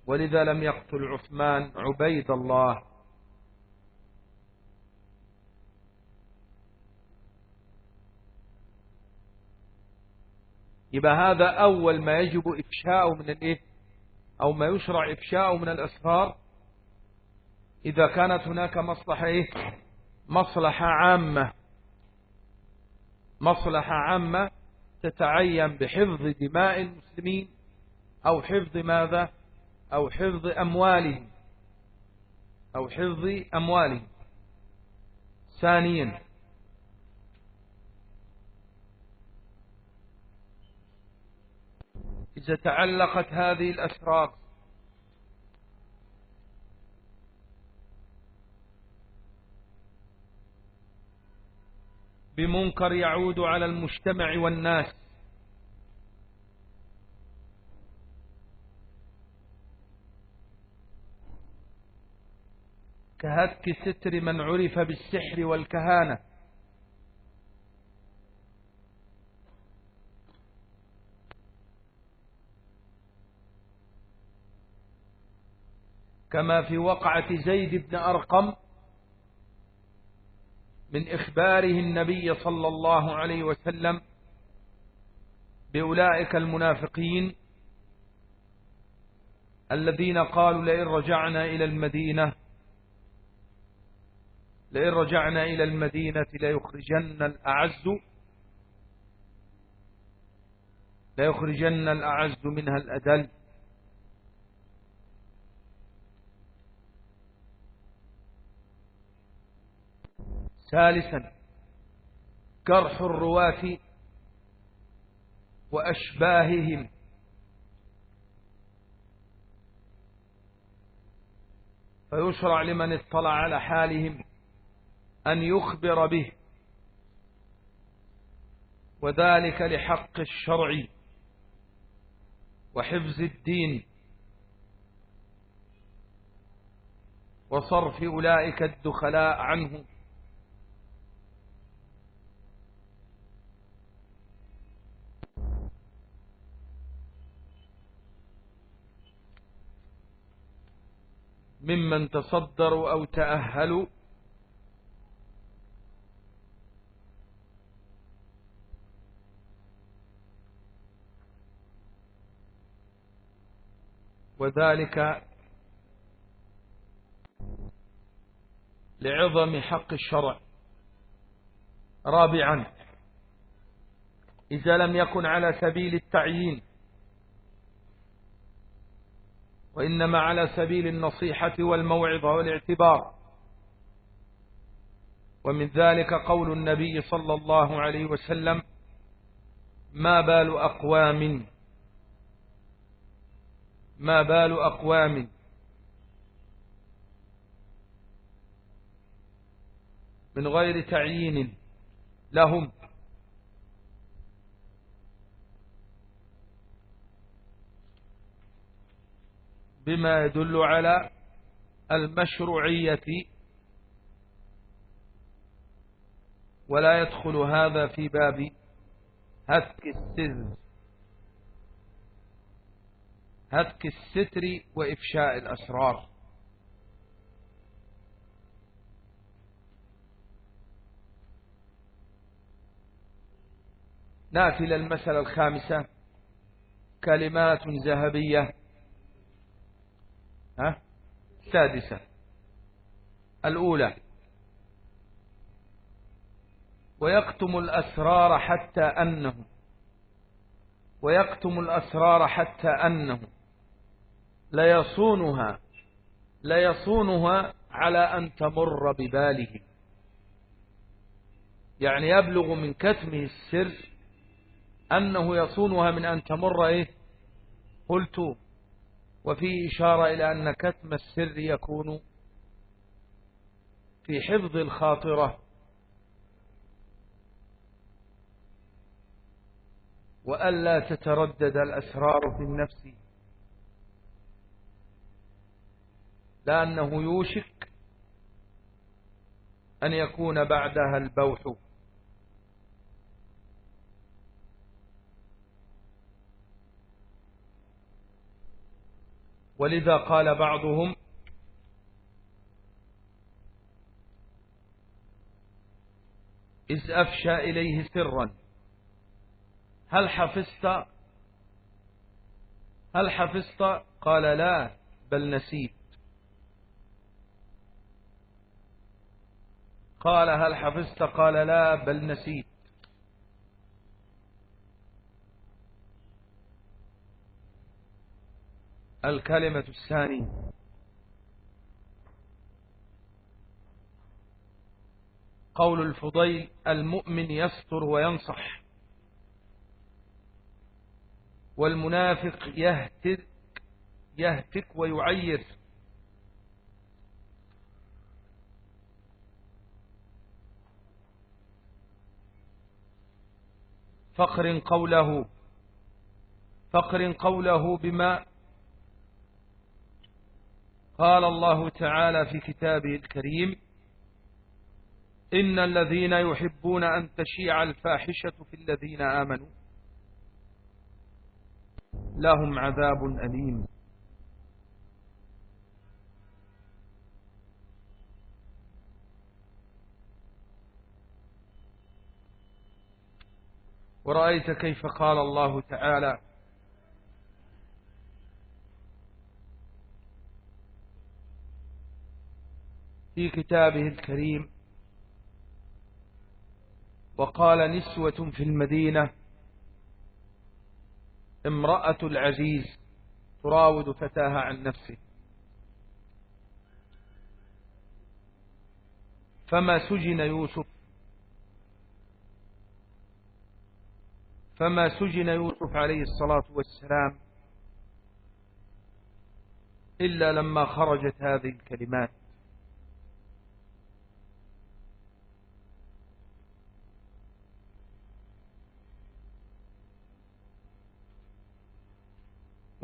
ولذا لم يقتل عثمان عبيد الله. يبقى هذا أول ما يجب إفشاءه من الإيه؟ أو ما يشرع إفشاءه من الأسرار إذا كانت هناك مصلحة إيه؟ مصلحة عامة. مصلحة عامة تتعين بحفظ دماء المسلمين أو حفظ ماذا؟ أو حفظ أموالهم. أو حفظ أموالهم. ثانيا إذا تعلقت هذه الأسرار. بمنكر يعود على المجتمع والناس. كهتك ستر من عرف بالسحر والكهانة. كما في وقعة زيد بن أرقم من إخباره النبي صلى الله عليه وسلم بأولئك المنافقين الذين قالوا لئن رجعنا إلى المدينة لئن رجعنا إلى المدينة ليخرجن الأعز ليخرجن الأعز منها الأدل ثالثا كرح الرواة وأشباههم. فيشرع لمن اطلع على حالهم أن يخبر به. وذلك لحق الشرع وحفظ الدين. وصرف أولئك الدخلاء عنه ممن تصدروا أو تأهلوا. وذلك لعظم حق الشرع. رابعا إذا لم يكن على سبيل التعيين وإنما على سبيل النصيحة والموعظة والاعتبار. ومن ذلك قول النبي صلى الله عليه وسلم ما بال أقوام. ما بال أقوام. من غير تعيين لهم بما يدل على المشروعية ولا يدخل هذا في باب هتك السر هتك الستر وإفشاء الأسرار. ناتي إلى المسألة الخامسة. كلمات ذهبية. ها؟ سادسة. الأولى. ويكتم الأسرار حتى أنه. ويكتم الأسرار حتى أنه. ليصونها. ليصونها على أن تمر بباله. يعني يبلغ من كتمه السر أنه يصونها من أن تمر إيه؟ قلت وفيه إشارة إلى أن كتم السر يكون في حفظ الخاطرة. وألا تتردد الأسرار في النفس. لأنه يوشك أن يكون بعدها البوح. ولذا قال بعضهم إذ أفشى إليه سرا هل حفظت؟ هل حفظت؟ قال لا بل نسيت. قال هل حفظت؟ قال لا بل نسيت. الكلمة الثانية. قول الفضيل المؤمن يستر وينصح. والمنافق يهتك يهتك ويعير. فقر قوله فقر قوله بما قال الله تعالى في كتابه الكريم إن الذين يحبون أن تشيع الفاحشة في الذين آمنوا لهم عذاب أليم. ورأيت كيف قال الله تعالى في كتابه الكريم وقال نسوة في المدينة امرأة العزيز تراود فتاها عن نفسه. فما سجن يوسف فما سجن يوسف عليه الصلاة والسلام إلا لما خرجت هذه الكلمات.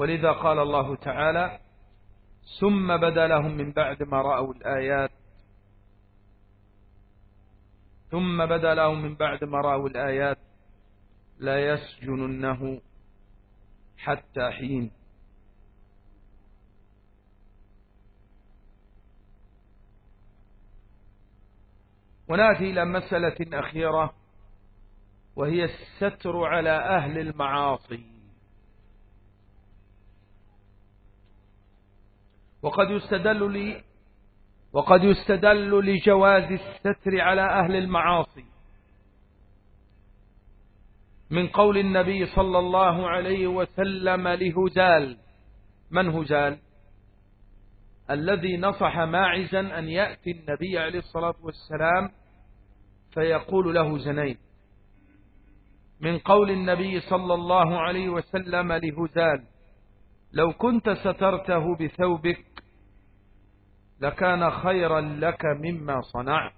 ولذا قال الله تعالى ثم بدا لهم من بعد ما رأوا الآيات. ثم بدا لهم من بعد ما رأوا الآيات لا يسجننه حتى حين. ونأتي إلى مسألة أخيرة وهي الستر على أهل المعاصي. وقد يستدل لي وقد يستدل لجواز الستر على أهل المعاصي. من قول النبي صلى الله عليه وسلم لهزال من هزال الذي نصح ماعزا أن يأتي النبي عليه الصلاة والسلام فيقول له زنين. من قول النبي صلى الله عليه وسلم لهزال لو كنت سترته بثوبك لكان خيرا لك مما صنعت.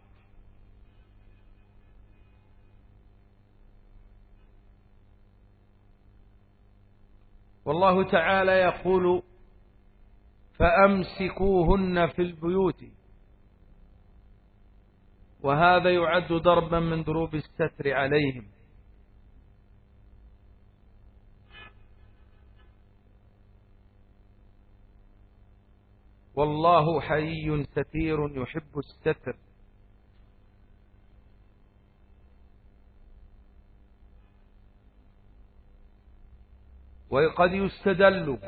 والله تعالى يقول فأمسكوهن في البيوت. وهذا يعد ضربا من ضروب الستر عليهم. والله حي ستير يحب الستر. وقد يستدل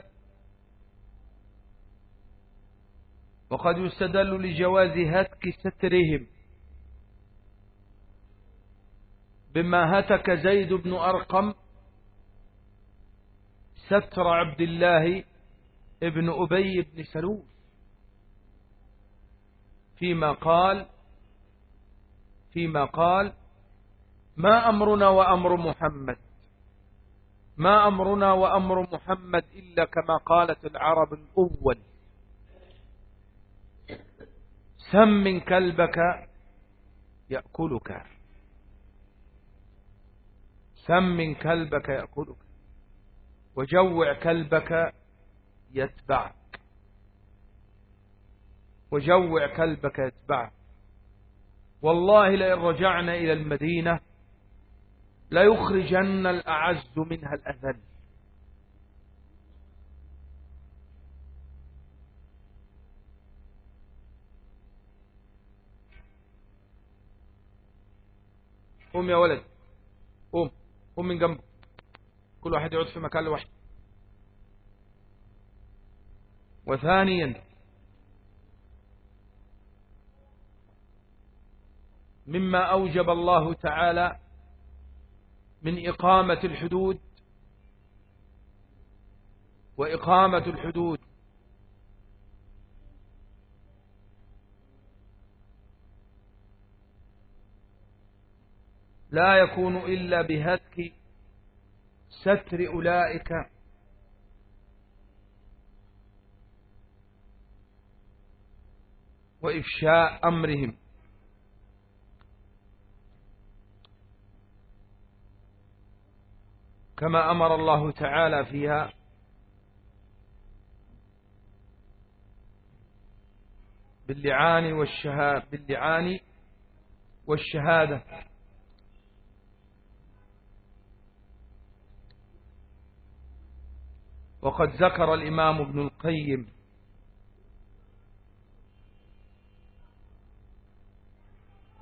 وقد يستدل لجواز هتك سترهم. بما هتك زيد بن أرقم ستر عبد الله ابن أبي بن سلول. فيما قال فيما قال ما أمرنا وأمر محمد. ما أمرنا وأمر محمد إلا كما قالت العرب الأول. سم كلبك يأكلك. سم كلبك يأكلك. وجوع كلبك يتبعك. وجوع كلبك يتبعه والله لئن رجعنا إلى المدينة ليخرجن الأعز منها الأذل. قوم يا ولد قوم قوم من جنبك. كل واحد يقعد في مكان لوحده. وثانيا مما أوجب الله تعالى من إقامة الحدود وإقامة الحدود. لا يكون إلا بهتك ستر أولئك وإفشاء أمرهم. كما أمر الله تعالى فيها. باللعان والشهادة باللعان والشهادة. وقد ذكر الإمام ابن القيم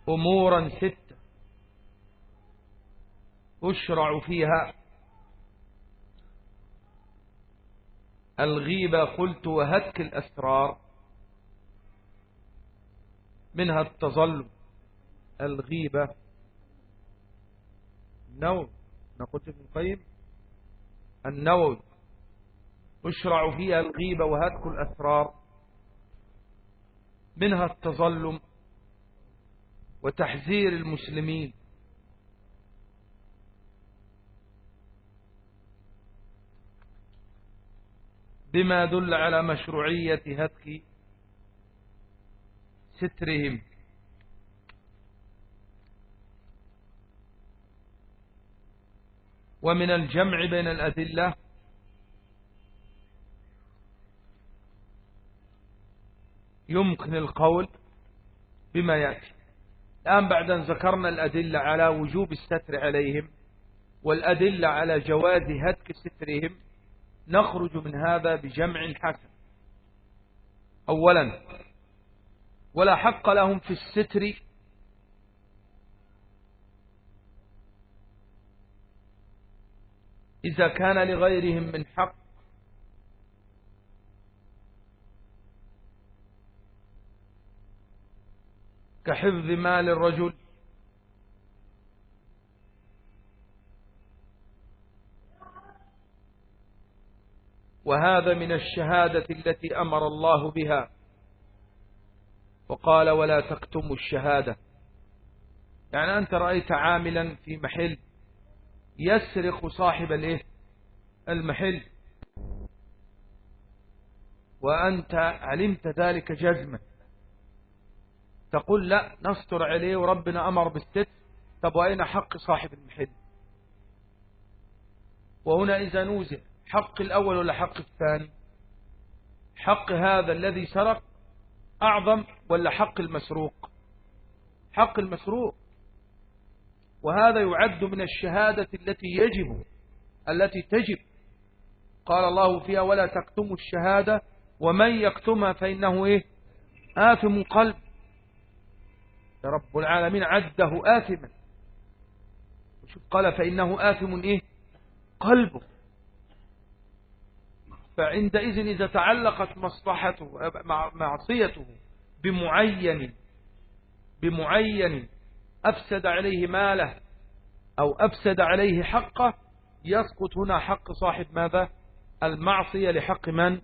أمورا ستة أشرع فيها. الغيبة قلت وهتك الأسرار منها التظلم الغيبة النوم. نقول ابن القيم؟ النوم. يشرع فيها الغيبة وهتك الأسرار منها التظلم وتحذير المسلمين. بما دل على مشروعية هتك سترهم. ومن الجمع بين الأدلة يمكن القول بما يأتي. الآن بعد أن ذكرنا الأدلة على وجوب الستر عليهم والأدلة على جواز هتك سترهم نخرج من هذا بجمع حسن. أولا ولا حق لهم في الستر إذا كان لغيرهم من حق. كحفظ مال الرجل وهذا من الشهادة التي أمر الله بها. وقال ولا تكتموا الشهادة. يعني أنت رأيت عاملا في محل يسرق صاحب الإيه؟ المحل. وأنت علمت ذلك جزما. تقول لا نستر عليه وربنا أمر بالستر. طب وأين حق صاحب المحل؟ وهنا إذا نوزع. حق الأول ولا حق الثاني؟ حق هذا الذي سرق أعظم ولا حق المسروق؟ حق المسروق. وهذا يعد من الشهادة التي يجب التي تجب. قال الله فيها ولا تكتموا الشهادة ومن يكتمها فإنه إيه؟ آثم قلب. رب العالمين عده آثما. قال فإنه آثم إيه؟ قلبه. فعندئذ إذا تعلقت مصلحته معصيته بمعين بمعين أفسد عليه ماله أو أفسد عليه حقه يسقط هنا حق صاحب ماذا؟ المعصية لحق من؟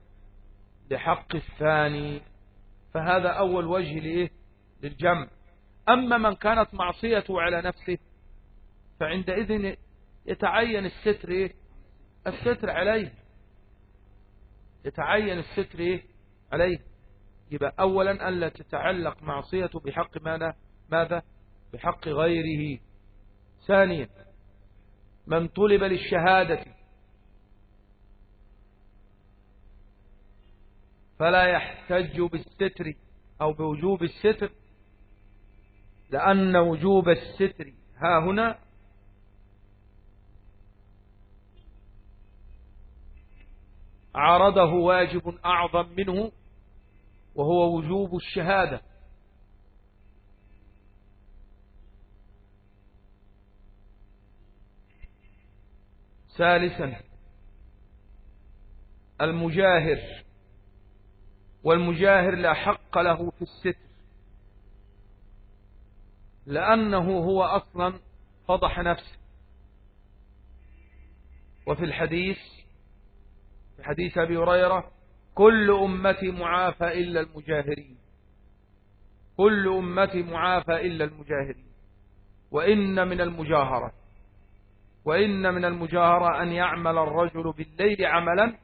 لحق الثاني. فهذا أول وجه لإيه؟ للجمع. أما من كانت معصيته على نفسه فعندئذ يتعين الستر إيه؟ الستر عليه. يتعين الستر إيه؟ عليه. يبقى أولا أن لا تتعلق معصيته بحق ماذا؟ ماذا؟ بحق غيره. ثانيا من طلب للشهادة فلا يحتج بالستر أو بوجوب الستر لأن وجوب الستر ها هنا عارضه واجب أعظم منه وهو وجوب الشهادة. ثالثا المجاهر والمجاهر لا حق له في الستر لأنه هو أصلا فضح نفسه. وفي الحديث في حديث أبي هريرة كل أمتي معافى إلا المجاهرين. كل أمتي معافى إلا المجاهرين. وإن من المجاهرة وإن من المجاهرة أن يعمل الرجل بالليل عملا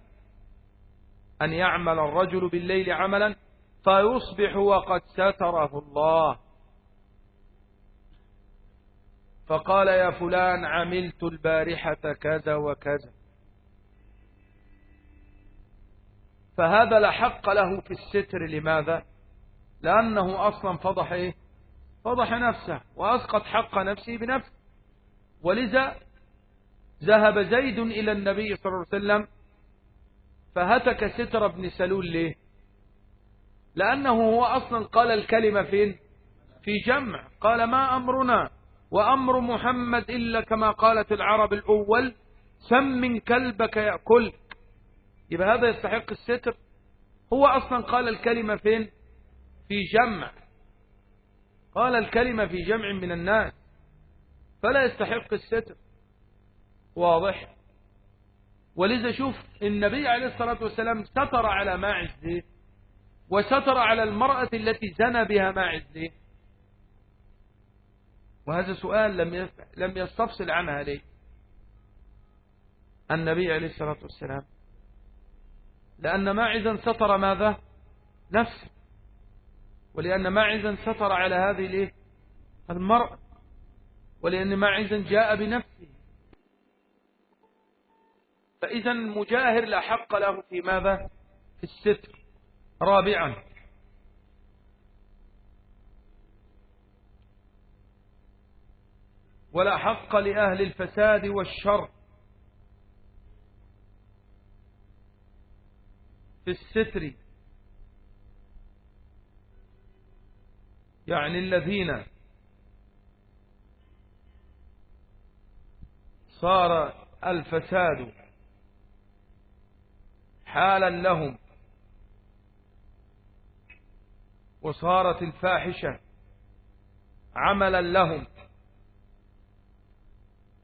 أن يعمل الرجل بالليل عملا فيصبح وقد ستره الله. فقال يا فلان عملت البارحة كذا وكذا. فهذا لحق له في الستر. لماذا؟ لأنه أصلا فضح إيه؟ فضح نفسه وأسقط حق نفسه بنفسه. ولذا ذهب زيد إلى النبي صلى الله عليه وسلم فهتك ستر ابن سلول. ليه؟ لأنه هو أصلا قال الكلمة فين؟ في جمع. قال ما أمرنا وأمر محمد إلا كما قالت العرب الأول سم كلبك يأكلك يبقى هذا يستحق الستر. هو أصلا قال الكلمة فين؟ في جمع. قال الكلمة في جمع من الناس. فلا يستحق الستر. واضح. ولذا شوف النبي عليه الصلاة والسلام ستر على ماعز وستر على المرأة التي زنى بها ماعز وهذا سؤال لم لم يستفصل عنها ليه؟ النبي عليه الصلاة والسلام. لأن ماعزا ستر ماذا؟ نفسه ولأن ماعزا ستر على هذه الإيه؟ المرأة ولأن ماعزا جاء بنفسه. فإذا المجاهر لا حق له في ماذا؟ في الستر. رابعا. ولا حق لأهل الفساد والشر. في الستر. يعني الذين صار الفساد حالا لهم وصارت الفاحشة عملا لهم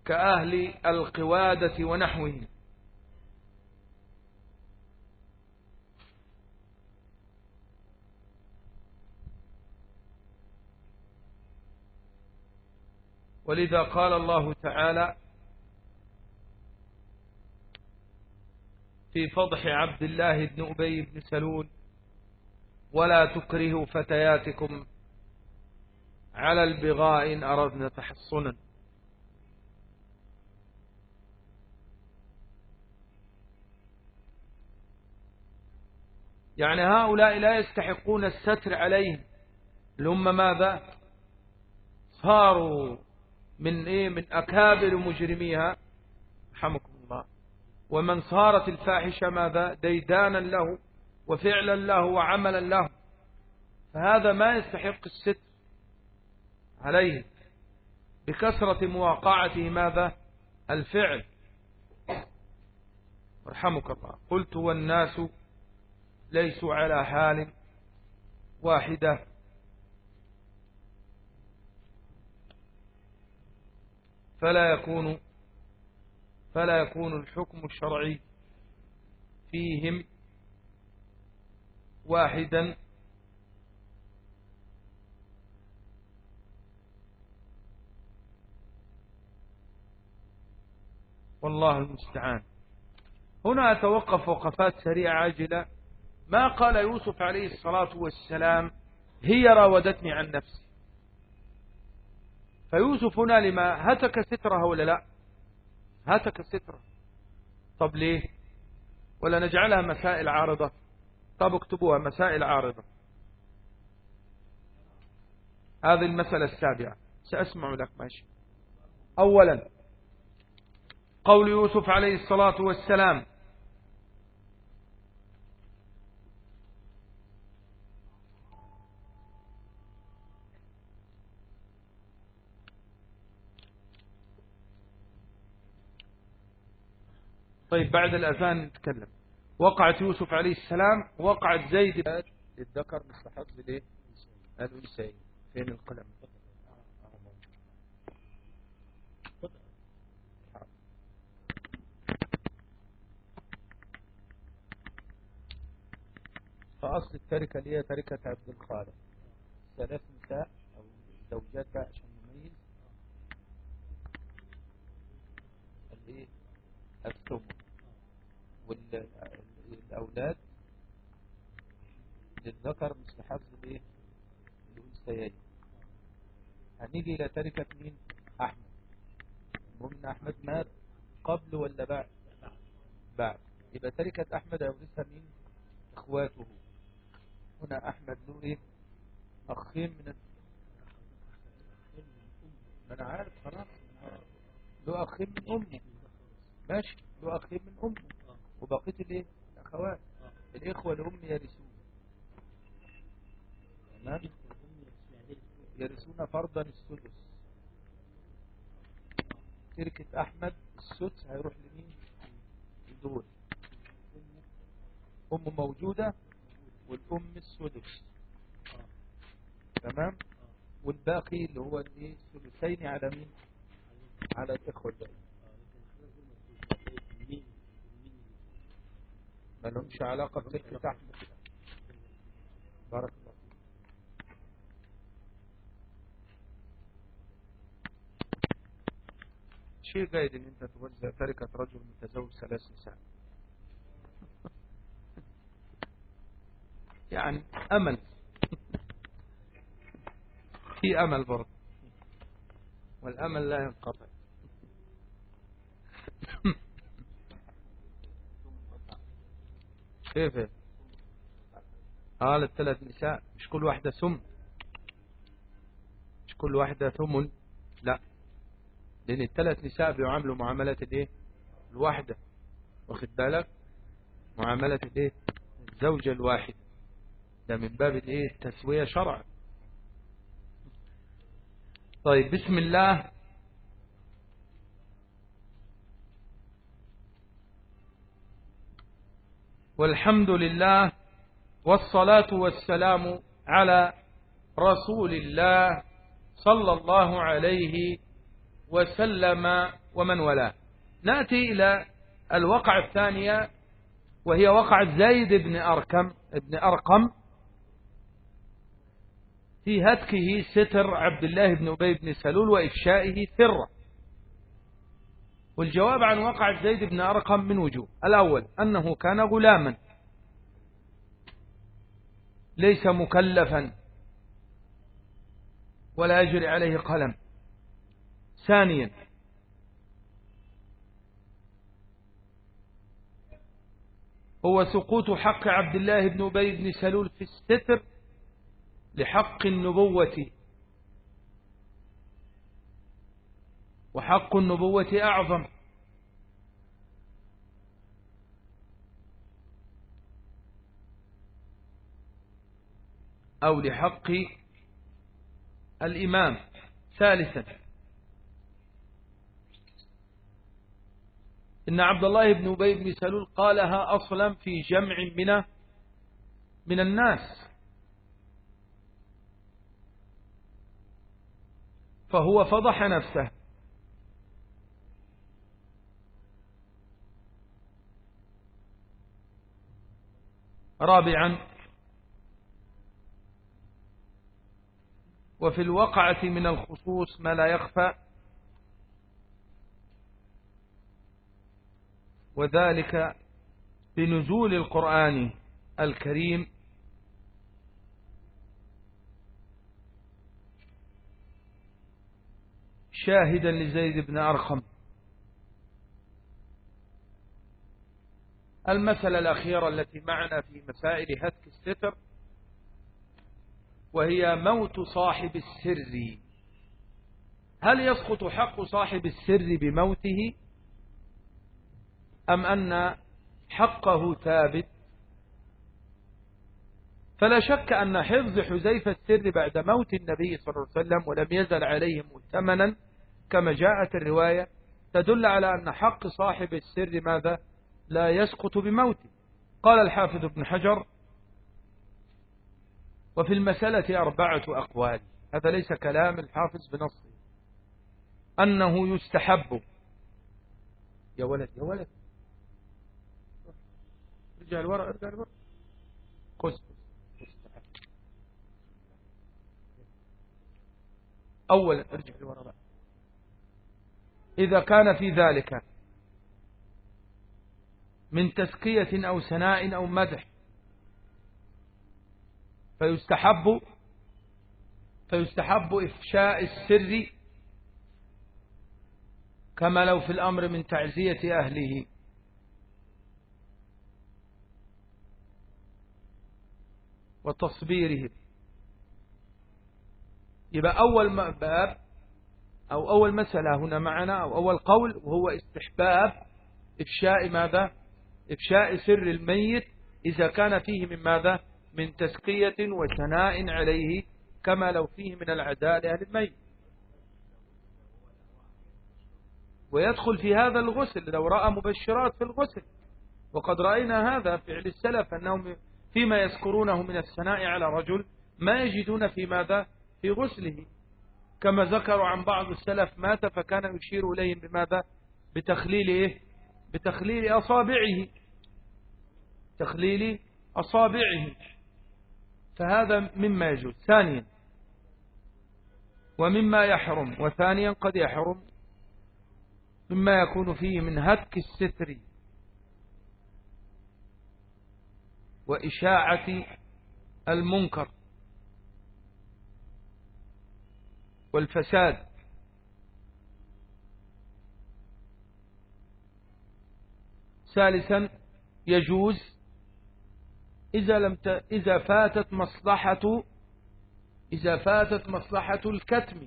كأهل القوادة ونحوهم. ولذا قال الله تعالى في فضح عبد الله بن أبي بن سلول ولا تكرهوا فتياتكم على البغاء إن أردنا تحصنا. يعني هؤلاء لا يستحقون الستر عليهم لهم ماذا صاروا من إيه؟ من أكابر مجرميها. رحمكم الله ومن صارت الفاحشة ماذا؟ ديدانا له وفعلا له وعملا له. فهذا ما يستحق الستر عليه بكثرة مواقعته ماذا؟ الفعل. رحمك الله. قلت والناس ليسوا على حال واحدة. فلا يكون فلا يكون الحكم الشرعي فيهم واحدا والله المستعان. هنا أتوقف وقفات سريعة عاجلة. ما قال يوسف عليه الصلاة والسلام؟ هي راودتني عن نفسي. فيوسف هنا لما هتك ستره ولا لا؟ هتك ستره. طب ليه؟ ولا نجعلها مسائل عارضة؟ طب اكتبوها مسائل عارضة. هذه المسألة السابعة. سأسمع لك ماشي. أولا قول يوسف عليه الصلاة والسلام طيب بعد الأذان نتكلم. وقعت يوسف عليه السلام وقعت زيد الذكر مستحق للإيه؟ الأنثيين فين القلم؟ فأصل التركة اللي هي تركة عبد الخالق. ثلاث نساء أو زوجات بقى عشان نميز. الايه الثمن والأولاد للذكر مثل حظ الإيه؟ هنيجي إلى تركة مين؟ أحمد. المهم أحمد مات قبل ولا بعد؟ بعد. يبقى تركة أحمد يورثها مين؟ إخواته. هنا أحمد له إيه؟ أخين من ما أنا عارف خلاص. له أخين من أمه. ماشي. له أخين من أمه. وبقيت الإيه؟ الأخوات. الإخوة لأم يرثون. تمام؟ يرثون فرضا السدس. تركة أحمد السدس هيروح لمين؟ دول أم موجودة والأم السدس. تمام؟ والباقي اللي هو الإيه؟ الثلثين على مين؟ على الإخوة ما لهمش علاقة بتلك تحت بارك الله شيء جيد إن أنت توزع تركة رجل متزوج ثلاث نساء. يعني أمل. في أمل برضه. والأمل لا ينقطع. كيف؟ قال الثلاث نساء مش كل واحدة سم. مش كل واحدة ثمن لا. لأن الثلاث نساء بيعاملوا معاملة الايه الواحدة. واخد بالك؟ معاملة الايه الزوجة الواحدة. ده من باب الايه التسوية شرعا. طيب بسم الله. والحمد لله والصلاة والسلام على رسول الله صلى الله عليه وسلم ومن والاه. نأتي إلى الوقع الثانية وهي وقعة زيد بن أركم ابن أرقم في هتكه ستر عبد الله بن أبي بن سلول وإفشائه ثرة والجواب عن وقعة زيد بن أرقم من وجوه. الأول أنه كان غلاما. ليس مكلفا. ولا يجري عليه قلم. ثانيا هو سقوط حق عبد الله بن أبي بن سلول في الستر لحق النبوة. وحق النبوة أعظم. أو لحق الإمام. ثالثا. إن عبد الله بن أبي بن سلول قالها أصلا في جمع من من الناس. فهو فضح نفسه. رابعا. وفي الوقعة من الخصوص ما لا يخفى. وذلك بنزول القرآن الكريم. شاهدا لزيد بن أرخم المسألة الأخيرة التي معنا في مسائل هتك الستر وهي موت صاحب السر. هل يسقط حق صاحب السر بموته أم أن حقه ثابت؟ فلا شك أن حفظ حزيفة السر بعد موت النبي صلى الله عليه وسلم ولم يزل عليه مؤتمنا كما جاءت الرواية تدل على أن حق صاحب السر ماذا؟ لا يسقط بموته. قال الحافظ ابن حجر وفي المسألة أربعة أقوال. هذا ليس كلام الحافظ بنصه أنه يستحب. يا ولد يا ولد. ارجع الورق ارجع الورق قس أولا ارجع الورق إذا كان في ذلك من تسقية أو سناء أو مدح. فيستحب فيستحب إفشاء السر كما لو في الأمر من تعزية أهله. وتصبيرهم يبقى أول باب أو أول مسألة هنا معنا أو أول قول وهو استحباب إفشاء ماذا؟ إفشاء سر الميت إذا كان فيه من ماذا؟ من تسقية وثناء عليه كما لو فيه من العداء لأهل الميت. ويدخل في هذا الغسل لو رأى مبشرات في الغسل. وقد رأينا هذا فعل السلف أنهم فيما يذكرونه من الثناء على رجل ما يجدون في ماذا؟ في غسله. كما ذكروا عن بعض السلف مات فكان يشير إليهم بماذا؟ بتخليل إيه؟ بتخليل أصابعه تخليل أصابعه. فهذا مما يجوز. ثانيا ومما يحرم وثانيا قد يحرم مما يكون فيه من هتك الستر وإشاعة المنكر والفساد. ثالثا يجوز إذا لم ت... إذا فاتت مصلحة إذا فاتت مصلحة الكتم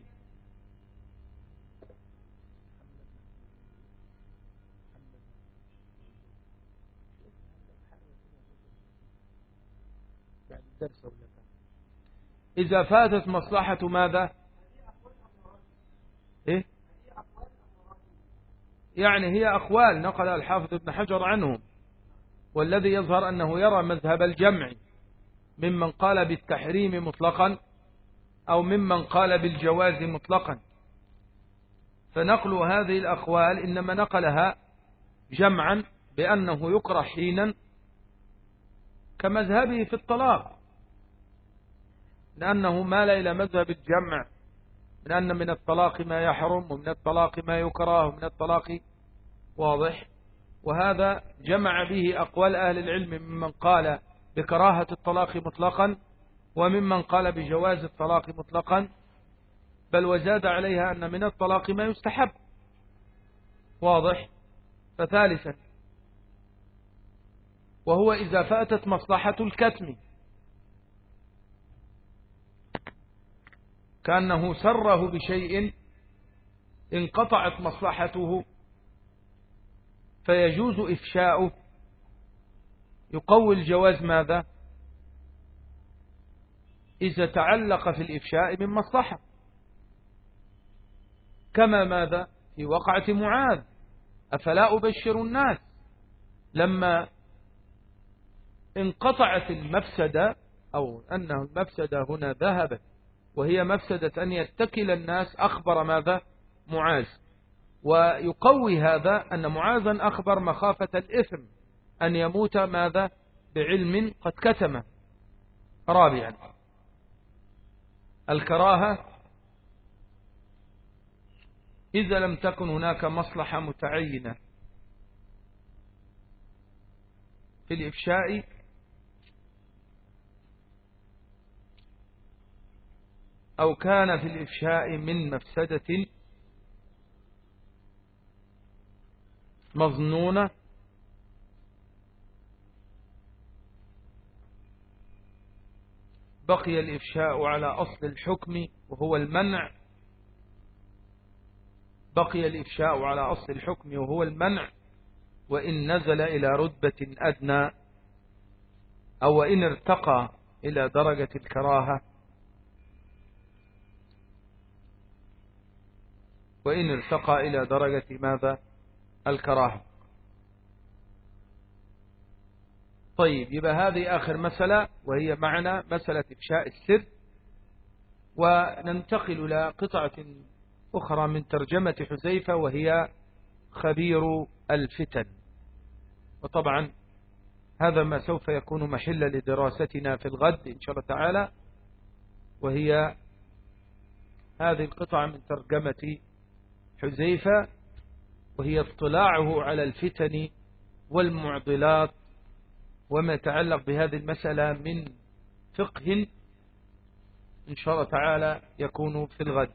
إذا فاتت مصلحة ماذا إيه؟ يعني هي أقوال نقل الحافظ ابن حجر عنهم والذي يظهر أنه يرى مذهب الجمع ممن قال بالتحريم مطلقا أو ممن قال بالجواز مطلقا. فنقل هذه الأقوال إنما نقلها جمعا بأنه يقرأ حينا كمذهبه في الطلاق لأنه مال إلى مذهب الجمع من أن من الطلاق ما يحرم ومن الطلاق ما يكره ومن الطلاق واضح. وهذا جمع به أقوال أهل العلم ممن قال بكراهة الطلاق مطلقا وممن قال بجواز الطلاق مطلقا بل وزاد عليها أن من الطلاق ما يستحب. واضح. فثالثا وهو إذا فاتت مصلحة الكتم. كأنه سره بشيء انقطعت مصلحته فيجوز إفشاؤه. يقوي الجواز ماذا؟ إذا تعلق في الإفشاء من مصلحة. كما ماذا؟ في وقعة معاذ. أفلا أبشر الناس؟ لما انقطعت المفسدة أو أن المفسدة هنا ذهبت وهي مفسدة أن يتكل الناس أخبر ماذا؟ معاذ. ويقوي هذا أن معاذا أخبر مخافة الإثم أن يموت ماذا؟ بعلم قد كتم. رابعا الكراهة. إذا لم تكن هناك مصلحة متعينة في الإفشاء أو كان في الإفشاء من مفسدة مظنونة بقي الإفشاء على أصل الحكم وهو المنع. بقي الإفشاء على أصل الحكم وهو المنع. وإن نزل إلى رتبة أدنى أو إن ارتقى إلى درجة الكراهة وإن ارتقى إلى درجة ماذا؟ الكراهة. طيب يبقى هذه آخر مسألة وهي معنا مسألة إفشاء السر. وننتقل إلى قطعة أخرى من ترجمة حزيفة وهي خبير الفتن. وطبعا هذا ما سوف يكون محلا لدراستنا في الغد إن شاء الله تعالى. وهي هذه القطعة من ترجمة حزيفة وهي اطلاعه على الفتن والمعضلات وما يتعلق بهذه المسألة من فقه إن شاء الله تعالى يكون في الغد.